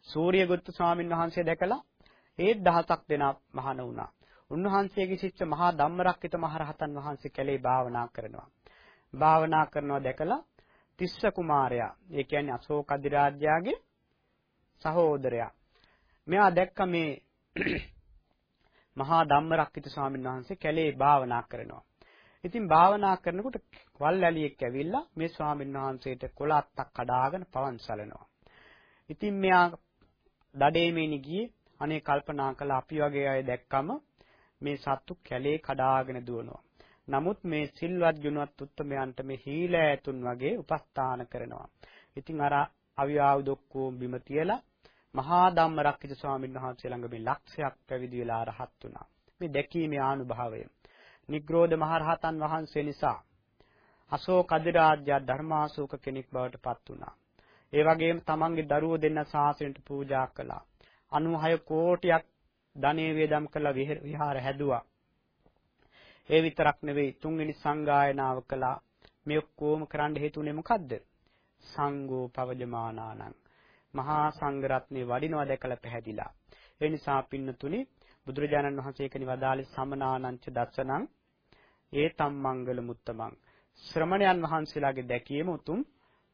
සූර්යගුත්තු ස්වාමීන් වහන්සේ දැකලා ඒත් දහසක් දෙනා මහාන වුණා. උන්වහන්සේගේ ශිෂ්‍ය මහා ධම්මරක්කිත මහරහතන් වහන්සේ කැලේ භාවනා කරනවා. භාවනා කරනවා දැකලා තිස්ස කුමාරයා, ඒ කියන්නේ අශෝක අධිරාජ්‍යයාගේ සහෝදරයා. මෙයා දැක්ක මේ [clears throat] මහා ධම්මරක්කිත ස්වාමීන් වහන්සේ කැලේ භාවනා කරනවා. ඉතින් භාවනා කරනකොට වල් ඇලියෙක් ඇවිල්ලා මේ ස්වාමීන් වහන්සේට කොළ අත්තක් කඩාගෙන පවන් සලනවා. ඉතින් මෙයා දඩේමේනි ගියේ අනේ කල්පනා කළා අපි වගේ අය දැක්කම මේ සත්තු කැලේ කඩාගෙන දුවනවා. නමුත් මේ සිල්වත් ගුණවත් උත්තමයන්ට මේ හීලෑතුන් වගේ උපස්ථාන කරනවා. ඉතින් අර අවියාවුද ඔක්කොම බිම තියලා මහා ධම්ම රක්කිත ස්වාමීන් වහන්සේ ළඟ මේ ලක්ෂයක් පැවිදි වෙලා රහත් වුණා. මේ දැකීමේ ආනුභාවය. නිග්‍රෝධ මහරහතන් වහන්සේ නිසා අශෝක අධිරාජ්‍ය ධර්මාශෝක කෙනෙක් බවට පත් වුණා. ඒ වගේම තමන්ගේ දරුවෝ දෙන්න ශාසනයට පූජා කළා. 96 කෝටියක් ධනෙ වේදම් කළා විහාර හැදුවා. ඒ විතරක් නෙවෙයි තුන්වෙනි සංගායනාව කළා. මේ ඔක්කොම කරන්න හේතුනේ මොකද්ද? සංඝෝ පවජමානානං. මහා සංඝ රත්නේ වඩිනවා දැකලා පැහැදිලා. ඒ නිසා පින්නතුනි බුදුරජාණන් වහන්සේ කෙනි වදාළේ සමනානංච දස්සනං ඒ තම් මංගල මුත්තමං. ශ්‍රමණයන් වහන්සේලාගේ දැකීම උතුම්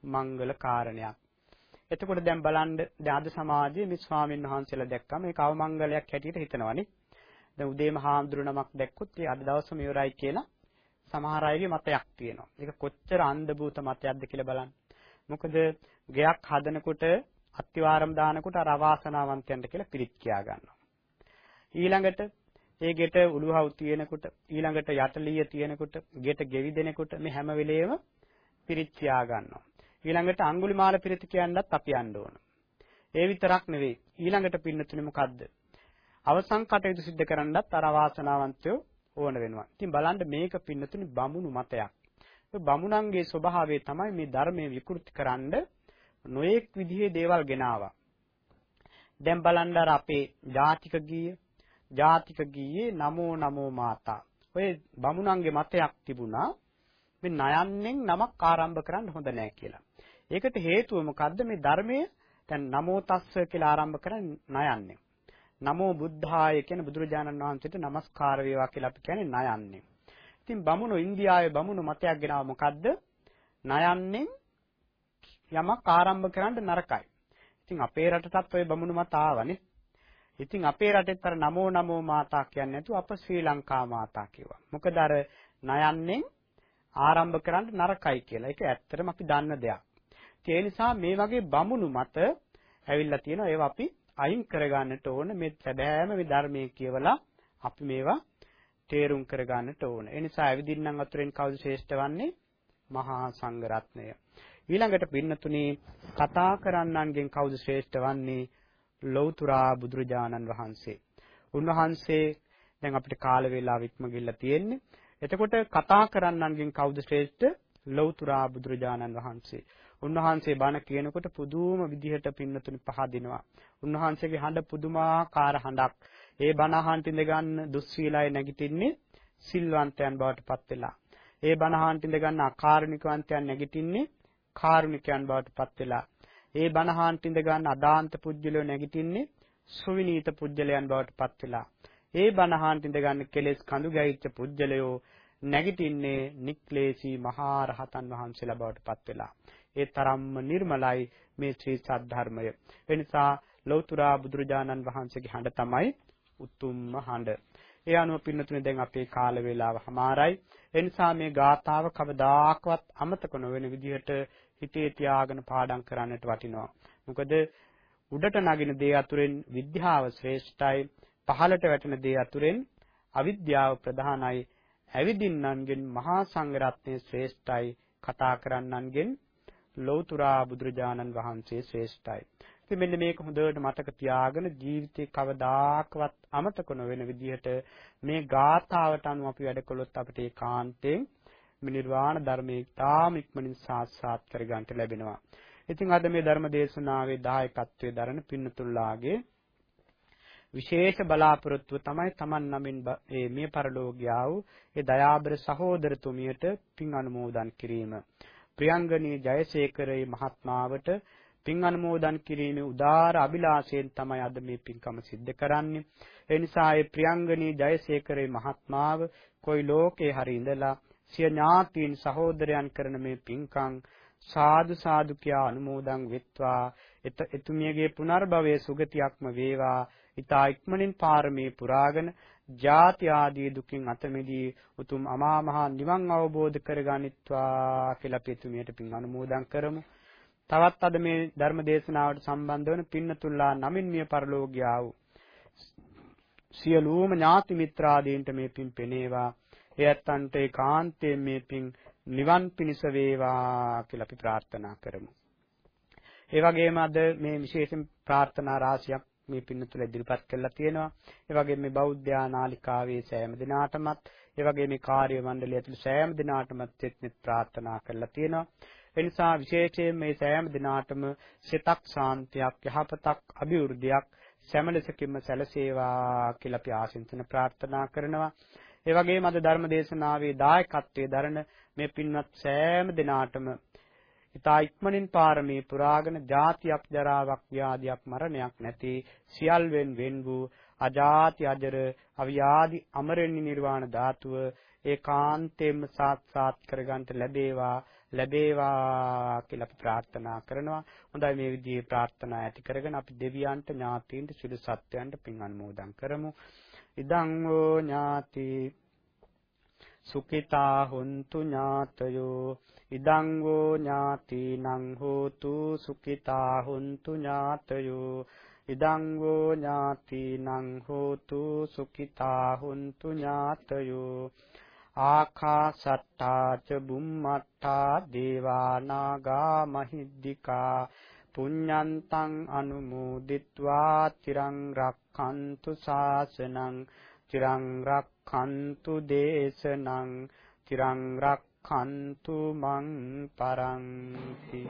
මංගල කාරණයක්. එතකොට දැන් බලන්න දැන් අද සමාජයේ මේ ස්වාමීන් වහන්සේලා දැක්කම ඒක අවමංගලයක් හැටියට හිතනවනේ. දැන් උදේම හාමුදුරු නමක් දැක්කොත් ඒ අද දවසම ඉවරයි කියලා සමහර අයගේ මතයක් තියෙනවා. ඒක කොච්චර අන්ධ භූත මතයක්ද කියලා බලන්න. මොකද ගෙයක් හදනකොට අත්තිවාරම් දානකොට අර අවාසනාවන්තයන්ට කියලා පිරිත් කියා ගන්නවා. ඊළඟට ඒ ගෙට උළුහව් තියෙනකොට ඊළඟට යටලිය තියෙනකොට ගෙට ගෙවි දෙනකොට මේ හැම වෙලේම පිරිත් කියා ගන්නවා. ඊළඟට අඟුලිමාල පිරිත් කියන්නත් අපි යන්න ඕන. ඒ විතරක් නෙවෙයි ඊළඟට පින්නතුනේ මොකද්ද? අවසන් කටයුතු සිද්ධ කරන්නත් අර අවාසනාවන්තයෝ ඕන වෙනවා. ඉතින් බලන්න මේක පින්නතුනේ බමුණු මතයක්. බමුණන්ගේ ස්වභාවය තමයි මේ ධර්මයේ විකෘති කරන්න නොඑක් විදිහේ දේවල් ගෙනාවා. දැන් බලන්න අර අපේ ජාතික ගීය, ජාතික ගීයේ නමෝ නමෝ මාතා. ඔය බමුණන්ගේ මතයක් තිබුණා මේ නයන්නෙන් නමක් ආරම්භ කරන්න හොඳ නෑ කියලා. ඒකට හේතුව මොකද්ද මේ ධර්මයේ දැන් නමෝ තස්ස කියලා ආරම්භ කරන්නේ නයන්නේ. නමෝ බුද්ධාය කියන බුදුරජාණන් වහන්සේට নমස්කාර වේවා කියලා අපි කියන්නේ නයන්නේ. ඉතින් බමුණු ඉන්දියාවේ බමුණු මතයක් ගෙනාව මොකද්ද? නයන්නේ යමක් ආරම්භ කරන්න නරකයි. ඉතින් අපේ රටටත් ওই බමුණු මත ආවනේ. ඉතින් අපේ රටෙත් අර නමෝ නමෝ මාතා කියන්නේ නැතුව අප ශ්‍රී ලංකා මාතා කිව්වා. මොකද අර නයන්නේ ආරම්භ කරන්න නරකයි කියලා. ඒක ඇත්තටම අපි දන්න දෙයක්. ඒ නිසා මේ වගේ බමුණු මත ඇවිල්ලා තියෙනවා ඒවා අපි අයින් කරගන්නට ඕන මේ සැබෑම මේ ධර්මයේ කියවලා අපි මේවා තේරුම් කරගන්නට ඕන. ඒ නිසා ඇවිදින්නම් අතුරෙන් කවුද ශ්‍රේෂ්ඨ වන්නේ? මහා සංඝ රත්නය. ඊළඟට පින්නතුනේ කතා කරන්නන්ගෙන් කවුද ශ්‍රේෂ්ඨ වන්නේ? ලෞතුරා බුදුරජාණන් වහන්සේ. උන්වහන්සේ දැන් අපිට කාල වේලාව ඉක්ම ගිල්ලා තියෙන්නේ. එතකොට කතා කරන්නන්ගෙන් කවුද ශ්‍රේෂ්ඨ? ලෞතුරා බුදුරජාණන් වහන්සේ. උන්වහන්සේ බණ කියනකොට පුදුම විදිහට පින්නතුනි පහදිනවා. උන්වහන්සේගේ හඬ පුදුමාකාර හඬක්. ඒ බණ අහන්න ඉඳ ගන්න දුස්සීලයි නැගිටින්නේ සිල්වන්තයන් බවට පත් වෙලා. ඒ බණ අහන්න ඉඳ ගන්න අකාරුණිකවන්තයන් නැගිටින්නේ කාරුණිකයන් බවට පත් වෙලා. ඒ බණ අහන්න ඉඳ ගන්න අදාන්ත පුජ්‍යලෝ නැගිටින්නේ සුවිනීත පුජ්‍යලයන් බවට පත් වෙලා. ඒ බණ අහන්න ඉඳ ගන්න කෙලෙස් කඳු ගැහිච්ච පුජ්‍යලයෝ නැගිටින්නේ නික්ලේශී මහා රහතන් වහන්සේලා බවට පත් වෙලා. ඒ තරම්ම නිර්මලයි මේ ශ්‍රී සද්ධර්මය. ඒ නිසා ලෞතුරා බුදුරජාණන් වහන්සේගේ හඬ තමයි උතුම්ම හඬ. ඒ අනුව පින්නතුනේ දැන් අපේ කාල වේලාව හමාරයි. ඒ නිසා මේ ගාථාව කවදාකවත් අමතක නොවන විදිහට හිතේ තියාගෙන පාඩම් කරන්නට වටිනවා. මොකද උඩට නගින දේ අතුරෙන් විද්‍යාව ශ්‍රේෂ්ඨයි, පහළට වැටෙන දේ අතුරෙන් අවිද්‍යාව ප්‍රධානයි. ඇවිදින්නන්ගෙන් මහා සංඝරත්නය ශ්‍රේෂ්ඨයි, කතා කරන්නන්ගෙන් ලෞතුරා බුදුරජාණන් වහන්සේ ශ්‍රේෂ්ඨයි. ඉතින් මෙන්න මේක හොඳට මතක තියාගෙන ජීවිතේ කවදාකවත් අමතක නොවන විදිහට මේ ගාථාවට අනුව අපි වැඩ කළොත් අපිට ඒකාන්තයෙන් මේ නිර්වාණ ධර්මයේ තාම ඉක්මනින් සාක්ෂාත් කරගන්නට ලැබෙනවා. ඉතින් අද මේ ධර්ම දේශනාවේ දායකත්වයේ දරන පින්නතුල්ලාගේ විශේෂ බලාපොරොත්තුව තමයි Taman නමින් මේ මිය පරලෝකියා වූ ඒ දයාබර සහෝදරතුමියට පින් අනුමෝදන් කිරීම. ප්‍රියංගනී ජයසේකරේ මහත්මාවට පින් අනුමෝදන් කිරීමේ උදාාර අභිලාෂයෙන් තමයි අද මේ පින්කම සිද්ධ කරන්නේ. ඒ නිසා ඒ ප්‍රියංගනී ජයසේකරේ මහත්මාව කොයි ලෝකේ හරි ඉඳලා සිය ඥාතීන් සහෝදරයන් කරන මේ පින්කම් සාදු සාදු කියා අනුමෝදන් වෙත්වා එතුමියගේ පුනර්භවයේ සුගතියක්ම වේවා ඊතා ඉක්මනින් පාරමී පුරාගෙන ජාති ආදී දුකින් අත මිදී උතුම් අමා මහ නිවන් අවබෝධ කරගනිත්වා කියලා අපි එතුමියට පින් අනුමෝදන් කරමු තවත් අද මේ ධර්ම දේශනාවට සම්බන්ධ වන පින්නතුල්ලා නමින් මිය පරලෝකියා වූ සියලුම ඥාති මිත්‍රාදීන්ට මේ පින් පෙනේවා ඒ ඇත්තන්ට ඒකාන්තයෙන් මේ පින් නිවන් පිණිස වේවා කියලා අපි ප්‍රාර්ථනා කරමු. ඒ වගේම අද මේ විශේෂයෙන් ප්‍රාර්ථනා රාශියක් මේ පින්න තුළ ඉදිරිපත් කරලා තියෙනවා. ඒ වගේම මේ බෞද්ධ නාලිකාවේ සෑම දිනාටමත් ඒ වගේ මේ කාර්ය මණ්ඩලය ඇතුළු සෑම දිනාටමත් එක්නෙත් ප්‍රාර්ථනා කරලා තියෙනවා. ඒ නිසා විශේෂයෙන් මේ සෑම දිනාටම සිතක් ශාන්තියක් යහපතක් අභිවෘද්ධියක් සෑමලෙසකින්ම සැලසේවා කියලා අපි ආශිර්වාද ප්‍රාර්ථනා කරනවා. ඒ වගේම අද ධර්ම දේශනාවේ දායකත්වයේ දරන මේ පින්වත් සෑම දිනාටම ඉතා ඉක්මනින් පාරමී පුරාගෙන ජාතියක් ජරාවක් ව්‍යාධියක් මරණයක් නැති සියල්වෙන් වෙන් වූ අජාති අජර අවියාදි අමරණි නිර්වාණ ධාතුව ඒකාන්තයෙන්ම සාක්ෂාත් කරගන්නට ලැබේවා ලැබේවා කියලා අපි ප්‍රාර්ථනා කරනවා. හොඳයි මේ විදිහේ ප්‍රාර්ථනා ඇති කරගෙන අපි දෙවියන්ට ඥාතීන්ට සිළු සත්වයන්ට පින් අනුමෝදන් කරමු. ඉදං වූ ඥාති සුඛිතා හුන්තු ඥාතයෝ ඉදං වූ ඥාතිනං හෝතු සුඛිතා හුන්තු ඥාතයෝ ඉදං වූ ඥාතිනං හෝතු සුඛිතා හුන්තු ඥාතයෝ ආකාසට්ටා ච බුම්මට්ටා දේවා නාග මහිද්దికා පුඤ්ඤන්තං අනුමෝදිත්වා තිරං රක්ඛන්තු ශාසනං තිරං රක්ඛන්තු දේශනං තිරං රක්ඛන්තු මං පරන්ති.